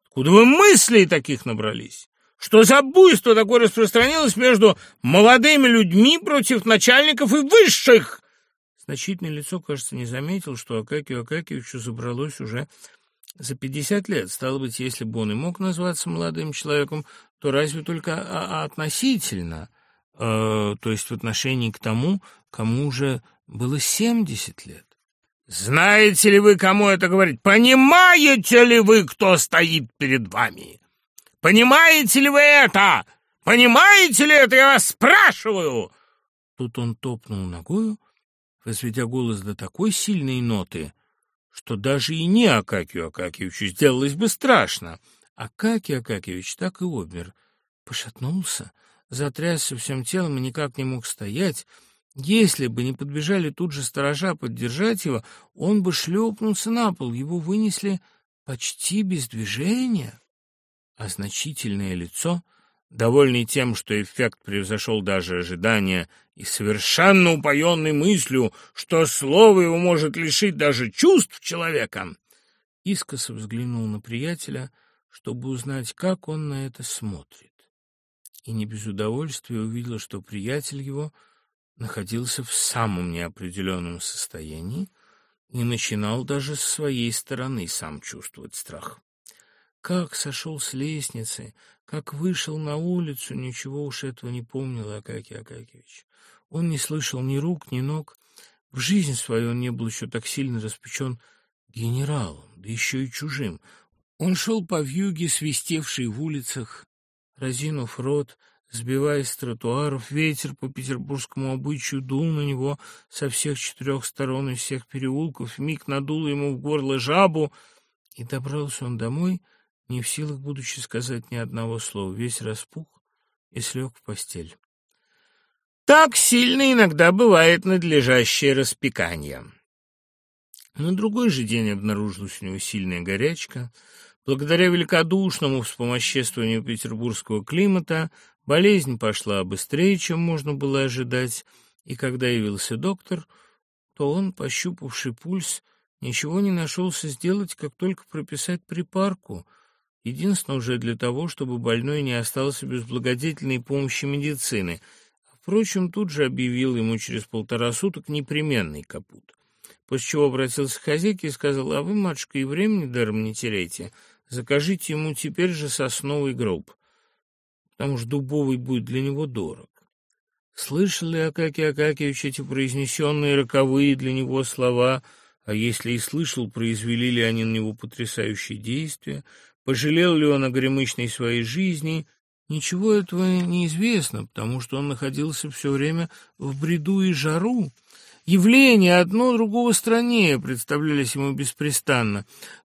Откуда вы мыслей таких набрались? Что за буйство такое распространилось между молодыми людьми против начальников и высших?» Значительное лицо, кажется, не заметил, что Акакию Акакевичу забралось уже за пятьдесят лет. Стало быть, если бы он и мог назваться молодым человеком, то разве только а, а относительно, э, то есть в отношении к тому, кому уже было семьдесят лет. Знаете ли вы, кому это говорить? Понимаете ли вы, кто стоит перед вами? Понимаете ли вы это? Понимаете ли это, я вас спрашиваю? Тут он топнул ногою, возведя голос до такой сильной ноты, что даже и не Акакию Акакевичу сделалось бы страшно. Акакий Акакевич так и обмер, пошатнулся, затрясся всем телом и никак не мог стоять, если бы не подбежали тут же сторожа поддержать его, он бы шлепнулся на пол, его вынесли почти без движения. А значительное лицо, довольный тем, что эффект превзошел даже ожидания, и совершенно упоенный мыслью, что слово его может лишить даже чувств человека, искоса взглянул на приятеля, чтобы узнать, как он на это смотрит. И не без удовольствия увидел, что приятель его — находился в самом неопределенном состоянии и начинал даже с своей стороны сам чувствовать страх. Как сошел с лестницы, как вышел на улицу, ничего уж этого не помнил Акакий Акакевич. Он не слышал ни рук, ни ног. В жизнь свою он не был еще так сильно распечен генералом, да еще и чужим. Он шел по вьюге, свистевшей в улицах, разинув рот, Сбиваясь с тротуаров, ветер по петербургскому обычаю дул на него со всех четырех сторон из всех переулков, миг надул ему в горло жабу, и добрался он домой, не в силах, будучи сказать ни одного слова, весь распух и слег в постель. Так сильно иногда бывает надлежащее распекание. На другой же день обнаружилась у него сильная горячка. Благодаря великодушному вспомоществованию петербургского климата Болезнь пошла быстрее, чем можно было ожидать, и когда явился доктор, то он, пощупавший пульс, ничего не нашелся сделать, как только прописать припарку, единственное уже для того, чтобы больной не остался без благодетельной помощи медицины. Впрочем, тут же объявил ему через полтора суток непременный капут. После чего обратился к хозяйке и сказал, «А вы, матушка, и времени даром не теряйте. Закажите ему теперь же сосновый гроб» потому что дубовый будет для него дорог. Слышал ли Акакий Акакевич эти произнесенные роковые для него слова, а если и слышал, произвели ли они на него потрясающие действия, пожалел ли он о гремычной своей жизни, ничего этого неизвестно, потому что он находился все время в бреду и жару. Явления одно другого страннее представлялись ему беспрестанно.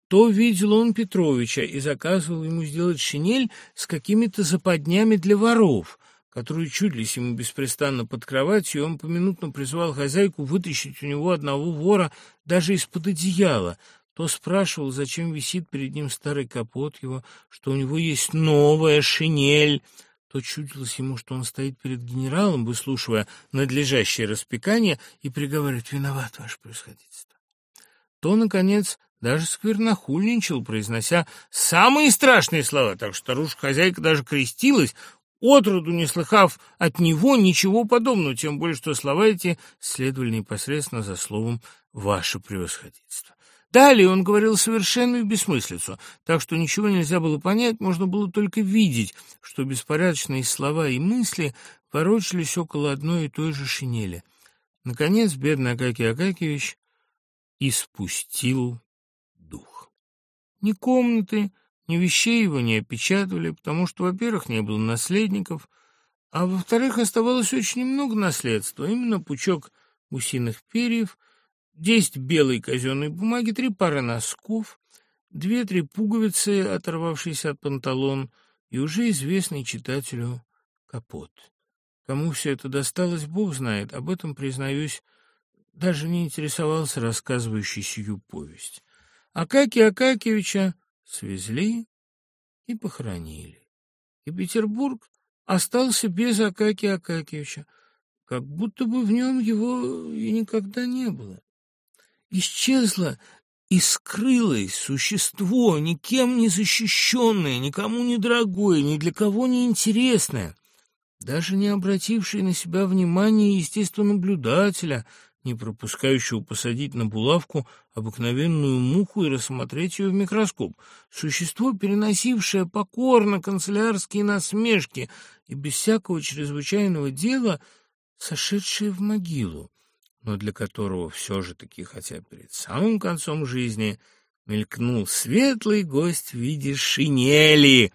То видел он Петровича и заказывал ему сделать шинель с какими-то западнями для воров, которые чудились ему беспрестанно под кроватью, и он поминутно призвал хозяйку вытащить у него одного вора даже из-под одеяла. То спрашивал, зачем висит перед ним старый капот его, что у него есть новая шинель, то чудилось ему, что он стоит перед генералом, выслушивая надлежащее распекание, и приговаривает «Виноват, ваше происходительство». То, наконец, даже сквернохульничал, произнося самые страшные слова, так что старушка-хозяйка даже крестилась, отроду не слыхав от него ничего подобного, тем более, что слова эти следовали непосредственно за словом «ваше превосходительство». Далее он говорил совершенную бессмыслицу, так что ничего нельзя было понять, можно было только видеть, что беспорядочные слова и мысли ворочались около одной и той же шинели. Наконец, бедный Акакий Акакевич испустил ни комнаты, ни вещей его не опечатывали, потому что, во-первых, не было наследников, а во-вторых, оставалось очень много наследства, именно пучок гусиных перьев, десять белой казенной бумаги, три пары носков, две-три пуговицы, оторвавшиеся от панталон, и уже известный читателю капот. Кому все это досталось, Бог знает, об этом, признаюсь, даже не интересовался рассказывающий сию повесть. Акакия Акакевича свезли и похоронили. И Петербург остался без Акакия Акакевича, как будто бы в нем его и никогда не было. Исчезло и скрылось существо, никем не защищенное, никому не дорогое, ни для кого не интересное, даже не обратившее на себя внимание естествонаблюдателя, не пропускающего посадить на булавку обыкновенную муху и рассмотреть ее в микроскоп. Существо, переносившее покорно канцелярские насмешки и без всякого чрезвычайного дела, сошедшее в могилу но для которого все же таки, хотя перед самым концом жизни, мелькнул светлый гость в виде шинели,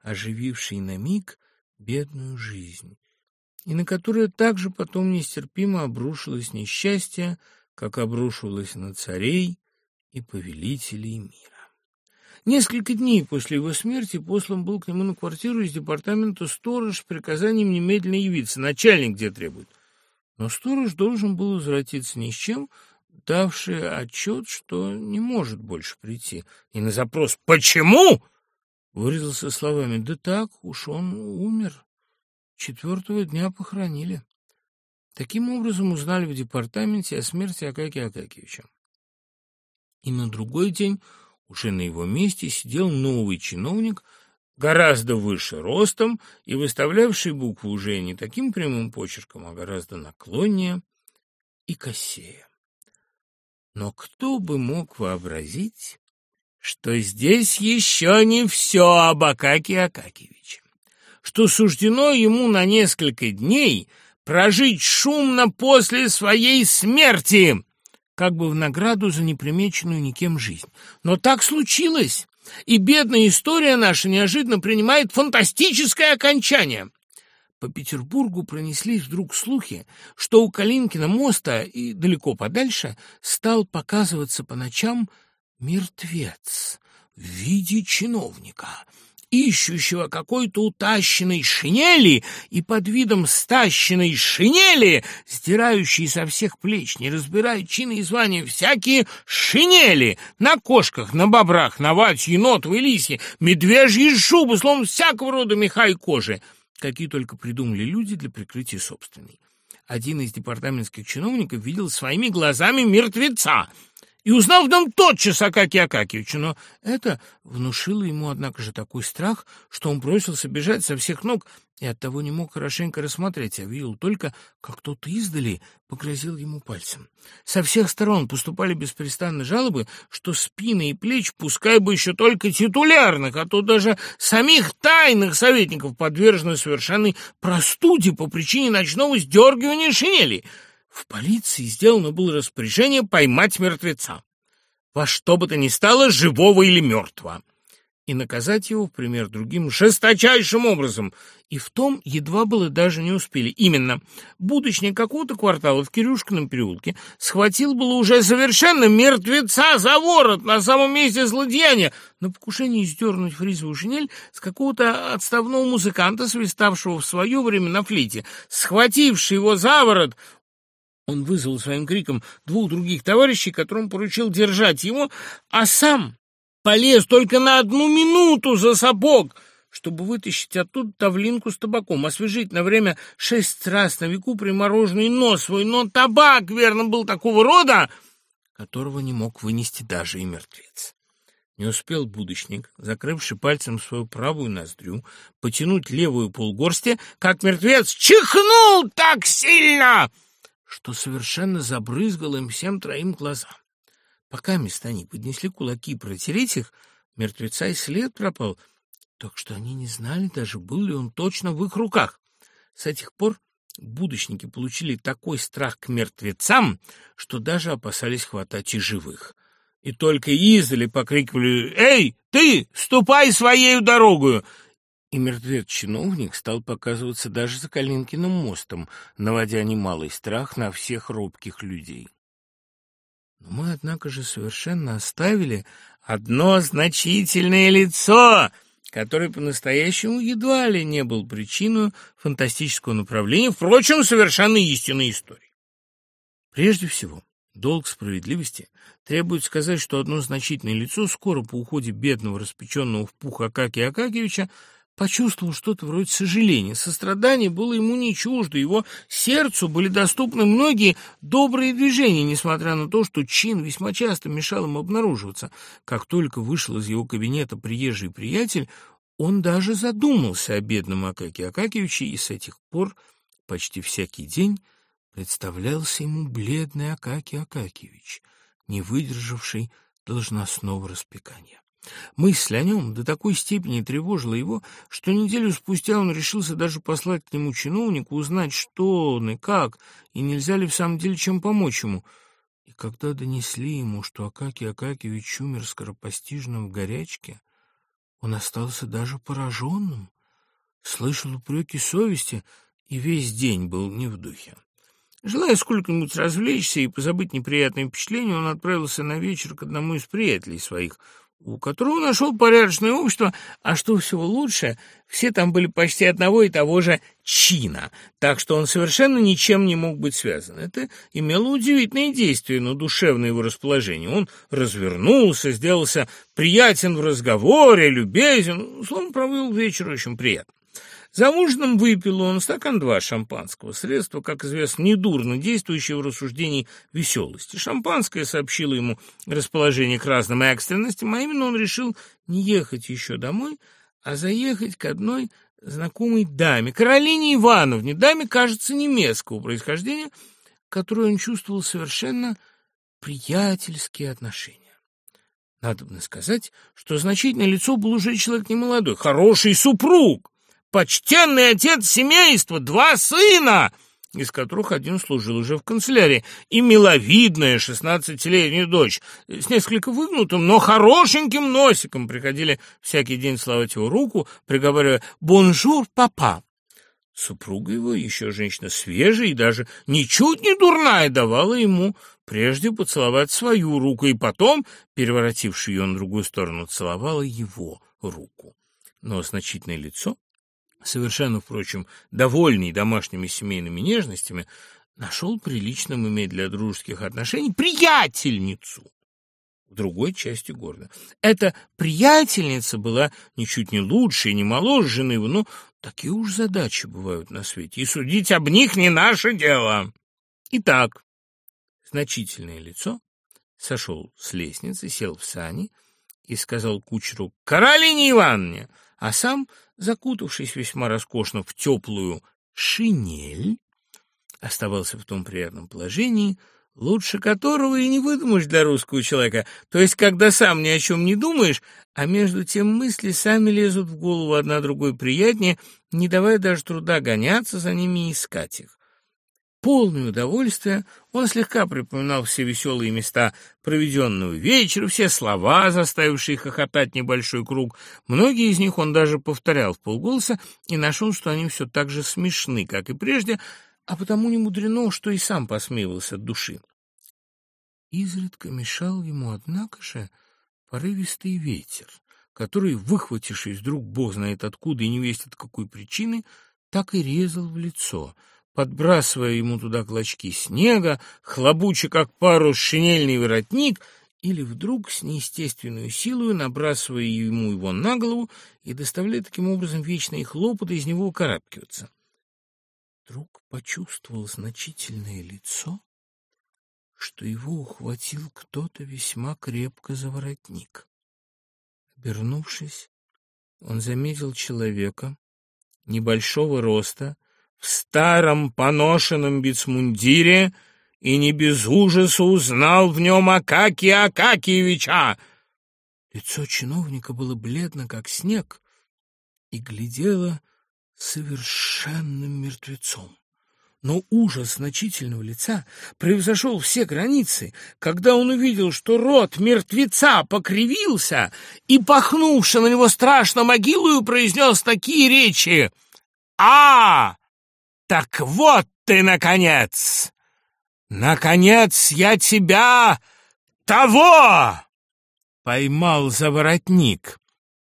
ожививший на миг бедную жизнь, и на которую также потом нестерпимо обрушилось несчастье, как обрушивалось на царей и повелителей мира. Несколько дней после его смерти послан был к нему на квартиру из департамента сторож с приказанием немедленно явиться. Начальник где требует. Но сторож должен был возвратиться ни с чем, давший отчет, что не может больше прийти. И на запрос «Почему?» выразился словами «Да так, уж он умер. Четвертого дня похоронили». Таким образом узнали в департаменте о смерти Акакия Акакевича. И на другой день уже на его месте сидел новый чиновник – гораздо выше ростом и выставлявший букву уже не таким прямым почерком, а гораздо наклоннее и косее. Но кто бы мог вообразить, что здесь еще не все об Акаке Акакевиче, что суждено ему на несколько дней прожить шумно после своей смерти, как бы в награду за непримеченную никем жизнь. Но так случилось, и бедная история наша неожиданно принимает фантастическое окончание. По Петербургу пронеслись вдруг слухи, что у Калинкина моста и далеко подальше стал показываться по ночам мертвец в виде чиновника — ищущего какой-то утащенной шинели и под видом стащенной шинели, сдирающей со всех плеч, не разбирая чины и звания, всякие шинели. На кошках, на бобрах, на вать, енотовой лисье, медвежьи шубы, словом, всякого рода меха и кожи, какие только придумали люди для прикрытия собственной. Один из департаментских чиновников видел своими глазами мертвеца — и узнал в нем тотчас Акакия Акакевича, но это внушило ему, однако же, такой страх, что он бросился бежать со всех ног и оттого не мог хорошенько рассмотреть, а видел только, как кто-то издали погрозил ему пальцем. Со всех сторон поступали беспрестанно жалобы, что спины и плеч, пускай бы еще только титулярных, а то даже самих тайных советников подвержены совершенной простуде по причине ночного сдергивания шинели — в полиции сделано было распоряжение поймать мертвеца. Во что бы то ни стало, живого или мертвого. И наказать его, в пример другим, жесточайшим образом. И в том едва было даже не успели. Именно, будочник какого-то квартала в Кирюшкином переулке схватил было уже совершенно мертвеца за ворот на самом месте злодеяния, на покушение сдернуть фризовую шинель с какого-то отставного музыканта, свиставшего в свое время на флейте. Схвативший его за ворот, он вызвал своим криком двух других товарищей, которым поручил держать его, а сам полез только на одну минуту за сапог, чтобы вытащить оттуда тавлинку с табаком, освежить на время шесть раз на веку примороженный нос свой. Но табак, верно, был такого рода, которого не мог вынести даже и мертвец. Не успел будочник, закрывший пальцем свою правую ноздрю, потянуть левую полгорсти, как мертвец чихнул так сильно, что совершенно забрызгал им всем троим глаза. Пока места не поднесли кулаки протереть их, мертвеца и след пропал, так что они не знали даже, был ли он точно в их руках. С этих пор будущники получили такой страх к мертвецам, что даже опасались хватать и живых. И только издали покрикивали «Эй, ты, ступай своею дорогою!» И мертвец-чиновник стал показываться даже за Калинкиным мостом, наводя немалый страх на всех робких людей. Но мы, однако же, совершенно оставили одно значительное лицо, которое по-настоящему едва ли не был причиной фантастического направления, впрочем, совершенно истинной истории. Прежде всего, долг справедливости требует сказать, что одно значительное лицо скоро по уходе бедного, распеченного в пух Акакия Акакевича почувствовал что-то вроде сожаления. Сострадание было ему не чуждо, его сердцу были доступны многие добрые движения, несмотря на то, что чин весьма часто мешал ему обнаруживаться. Как только вышел из его кабинета приезжий приятель, он даже задумался о бедном Акаке Акакевиче, и с этих пор почти всякий день представлялся ему бледный Акакий Акакевич, не выдержавший должностного распекания. Мысль о нем до такой степени тревожила его, что неделю спустя он решился даже послать к нему чиновнику, узнать, что он и как, и нельзя ли в самом деле чем помочь ему. И когда донесли ему, что Акакий Акакевич умер скоропостижно в горячке, он остался даже пораженным, слышал упреки совести и весь день был не в духе. Желая сколько-нибудь развлечься и позабыть неприятные впечатления, он отправился на вечер к одному из приятелей своих, у которого нашел порядочное общество, а что всего лучше, все там были почти одного и того же чина, так что он совершенно ничем не мог быть связан. Это имело удивительное действие на душевное его расположение. Он развернулся, сделался приятен в разговоре, любезен, словом, провел вечер очень приятно. За ужином выпил он стакан два шампанского, средство, как известно, недурно действующее в рассуждении веселости. Шампанское сообщило ему расположение к разным экстренностям, а именно он решил не ехать еще домой, а заехать к одной знакомой даме, Каролине Ивановне, даме, кажется, немецкого происхождения, которой он чувствовал совершенно приятельские отношения. Надо бы сказать, что значительное лицо был уже человек немолодой, хороший супруг, почтенный отец семейства, два сына, из которых один служил уже в канцелярии, и миловидная шестнадцатилетняя дочь с несколько выгнутым, но хорошеньким носиком приходили всякий день целовать его руку, приговаривая «Bonjour, papa». Супруга его, еще женщина свежая и даже ничуть не дурная, давала ему прежде поцеловать свою руку, и потом, переворотивши ее на другую сторону, целовала его руку. Но значительное лицо совершенно, впрочем, довольный домашними семейными нежностями, нашел приличным иметь для дружеских отношений приятельницу в другой части города. Эта приятельница была ничуть не лучше и не моложе жены его, но такие уж задачи бывают на свете, и судить об них не наше дело. Итак, значительное лицо сошел с лестницы, сел в сани и сказал кучеру «Каролине Ивановне!» А сам, закутавшись весьма роскошно в теплую шинель, оставался в том приятном положении, лучше которого и не выдумаешь для русского человека, то есть когда сам ни о чем не думаешь, а между тем мысли сами лезут в голову одна другой приятнее, не давая даже труда гоняться за ними и искать их полное удовольствие, он слегка припоминал все веселые места проведенного вечера, все слова, заставившие хохотать небольшой круг. Многие из них он даже повторял в полголоса и нашел, что они все так же смешны, как и прежде, а потому не мудрено, что и сам посмеивался от души. Изредка мешал ему, однако же, порывистый ветер, который, выхватившись вдруг бог знает откуда и не весть от какой причины, так и резал в лицо — подбрасывая ему туда клочки снега, хлобуча, как парус, шинельный воротник, или вдруг с неестественной силой набрасывая ему его на голову и доставляя таким образом вечные хлопоты из него укарабкиваться. Вдруг почувствовал значительное лицо, что его ухватил кто-то весьма крепко за воротник. Обернувшись, он заметил человека небольшого роста, в старом поношенном бицмундире и не без ужаса узнал в нем Акакия Акакиевича. Лицо чиновника было бледно, как снег, и глядело совершенным мертвецом. Но ужас значительного лица превзошел все границы, когда он увидел, что рот мертвеца покривился и, пахнувши на него страшно могилою, произнес такие речи «А! Так вот ты, наконец! Наконец я тебя того поймал за воротник.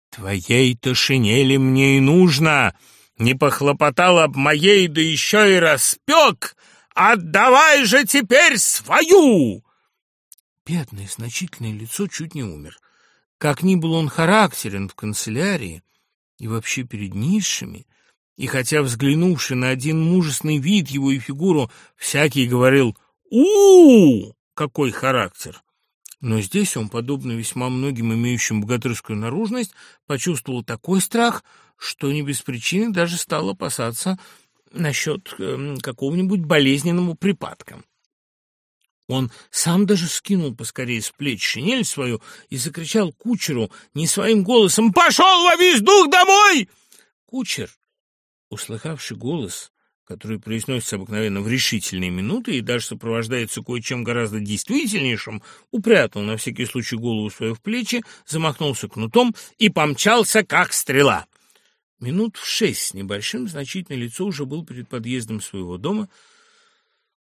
Твоей-то шинели мне и нужно. Не похлопотал об моей, да еще и распек. Отдавай же теперь свою!» Бедное, значительное лицо чуть не умер. Как ни был он характерен в канцелярии, и вообще перед низшими, и хотя, взглянувши на один мужественный вид его и фигуру, всякий говорил у, Какой характер! Но здесь он, подобно весьма многим имеющим богатырскую наружность, почувствовал такой страх, что не без причины даже стал опасаться насчет э, какого-нибудь болезненного припадка. Он сам даже скинул поскорее с плеч шинель свою и закричал кучеру не своим голосом «Пошел во весь дух домой!» Кучер, услыхавший голос, который произносится обыкновенно в решительные минуты и даже сопровождается кое-чем гораздо действительнейшим, упрятал на всякий случай голову свою в плечи, замахнулся кнутом и помчался, как стрела. Минут в шесть с небольшим значительное лицо уже был перед подъездом своего дома,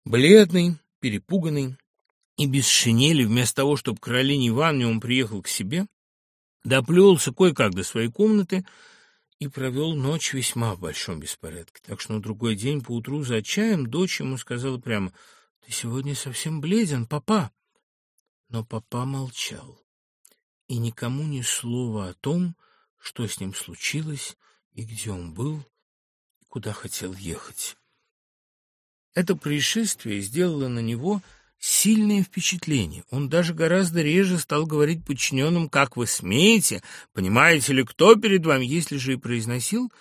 бледный, перепуганный и без шинели, вместо того, чтобы к Каролине Ивановне он приехал к себе, доплелся кое-как до своей комнаты, и провел ночь весьма в большом беспорядке. Так что на другой день поутру за чаем дочь ему сказала прямо, «Ты сегодня совсем бледен, папа». Но папа молчал, и никому ни слова о том, что с ним случилось, и где он был, и куда хотел ехать. Это происшествие сделало на него сильное впечатление. Он даже гораздо реже стал говорить подчиненным «как вы смеете», «понимаете ли, кто перед вами», если же и произносил,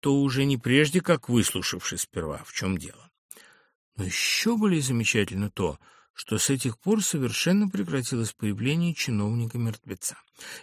то уже не прежде, как выслушавший сперва, в чем дело. Но еще более замечательно то — что с этих пор совершенно прекратилось появление чиновника-мертвеца.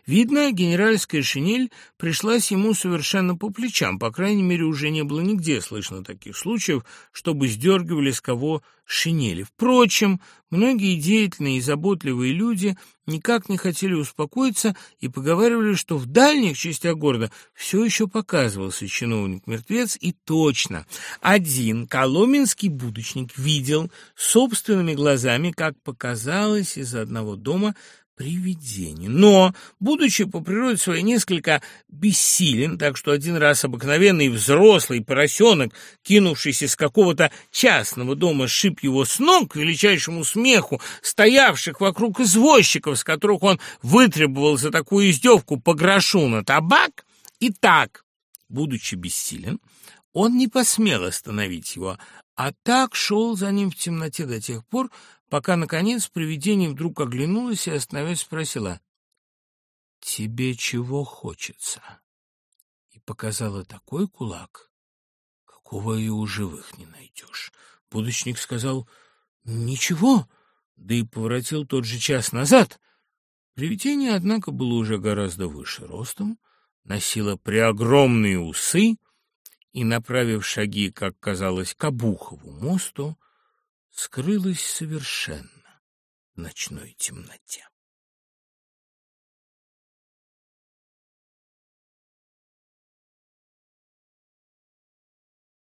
Видно, генеральская шинель пришлась ему совершенно по плечам, по крайней мере, уже не было нигде слышно таких случаев, чтобы сдергивали с кого шинели. Впрочем, многие деятельные и заботливые люди никак не хотели успокоиться и поговаривали, что в дальних частях города все еще показывался чиновник-мертвец, и точно. Один коломенский будочник видел собственными глазами, как показалось из одного дома привидение. Но, будучи по природе своей несколько бессилен, так что один раз обыкновенный взрослый поросенок, кинувшийся с какого-то частного дома, шип его с ног к величайшему смеху стоявших вокруг извозчиков, с которых он вытребовал за такую издевку по грошу на табак, и так, будучи бессилен, он не посмел остановить его, а так шел за ним в темноте до тех пор, пока, наконец, привидение вдруг оглянулось и, остановясь, спросила, «Тебе чего хочется?» И показала такой кулак, какого и у живых не найдешь. Будочник сказал, «Ничего», да и поворотил тот же час назад. Привидение, однако, было уже гораздо выше ростом, носило преогромные усы и, направив шаги, как казалось, к Обухову мосту, скрылась совершенно в ночной темноте.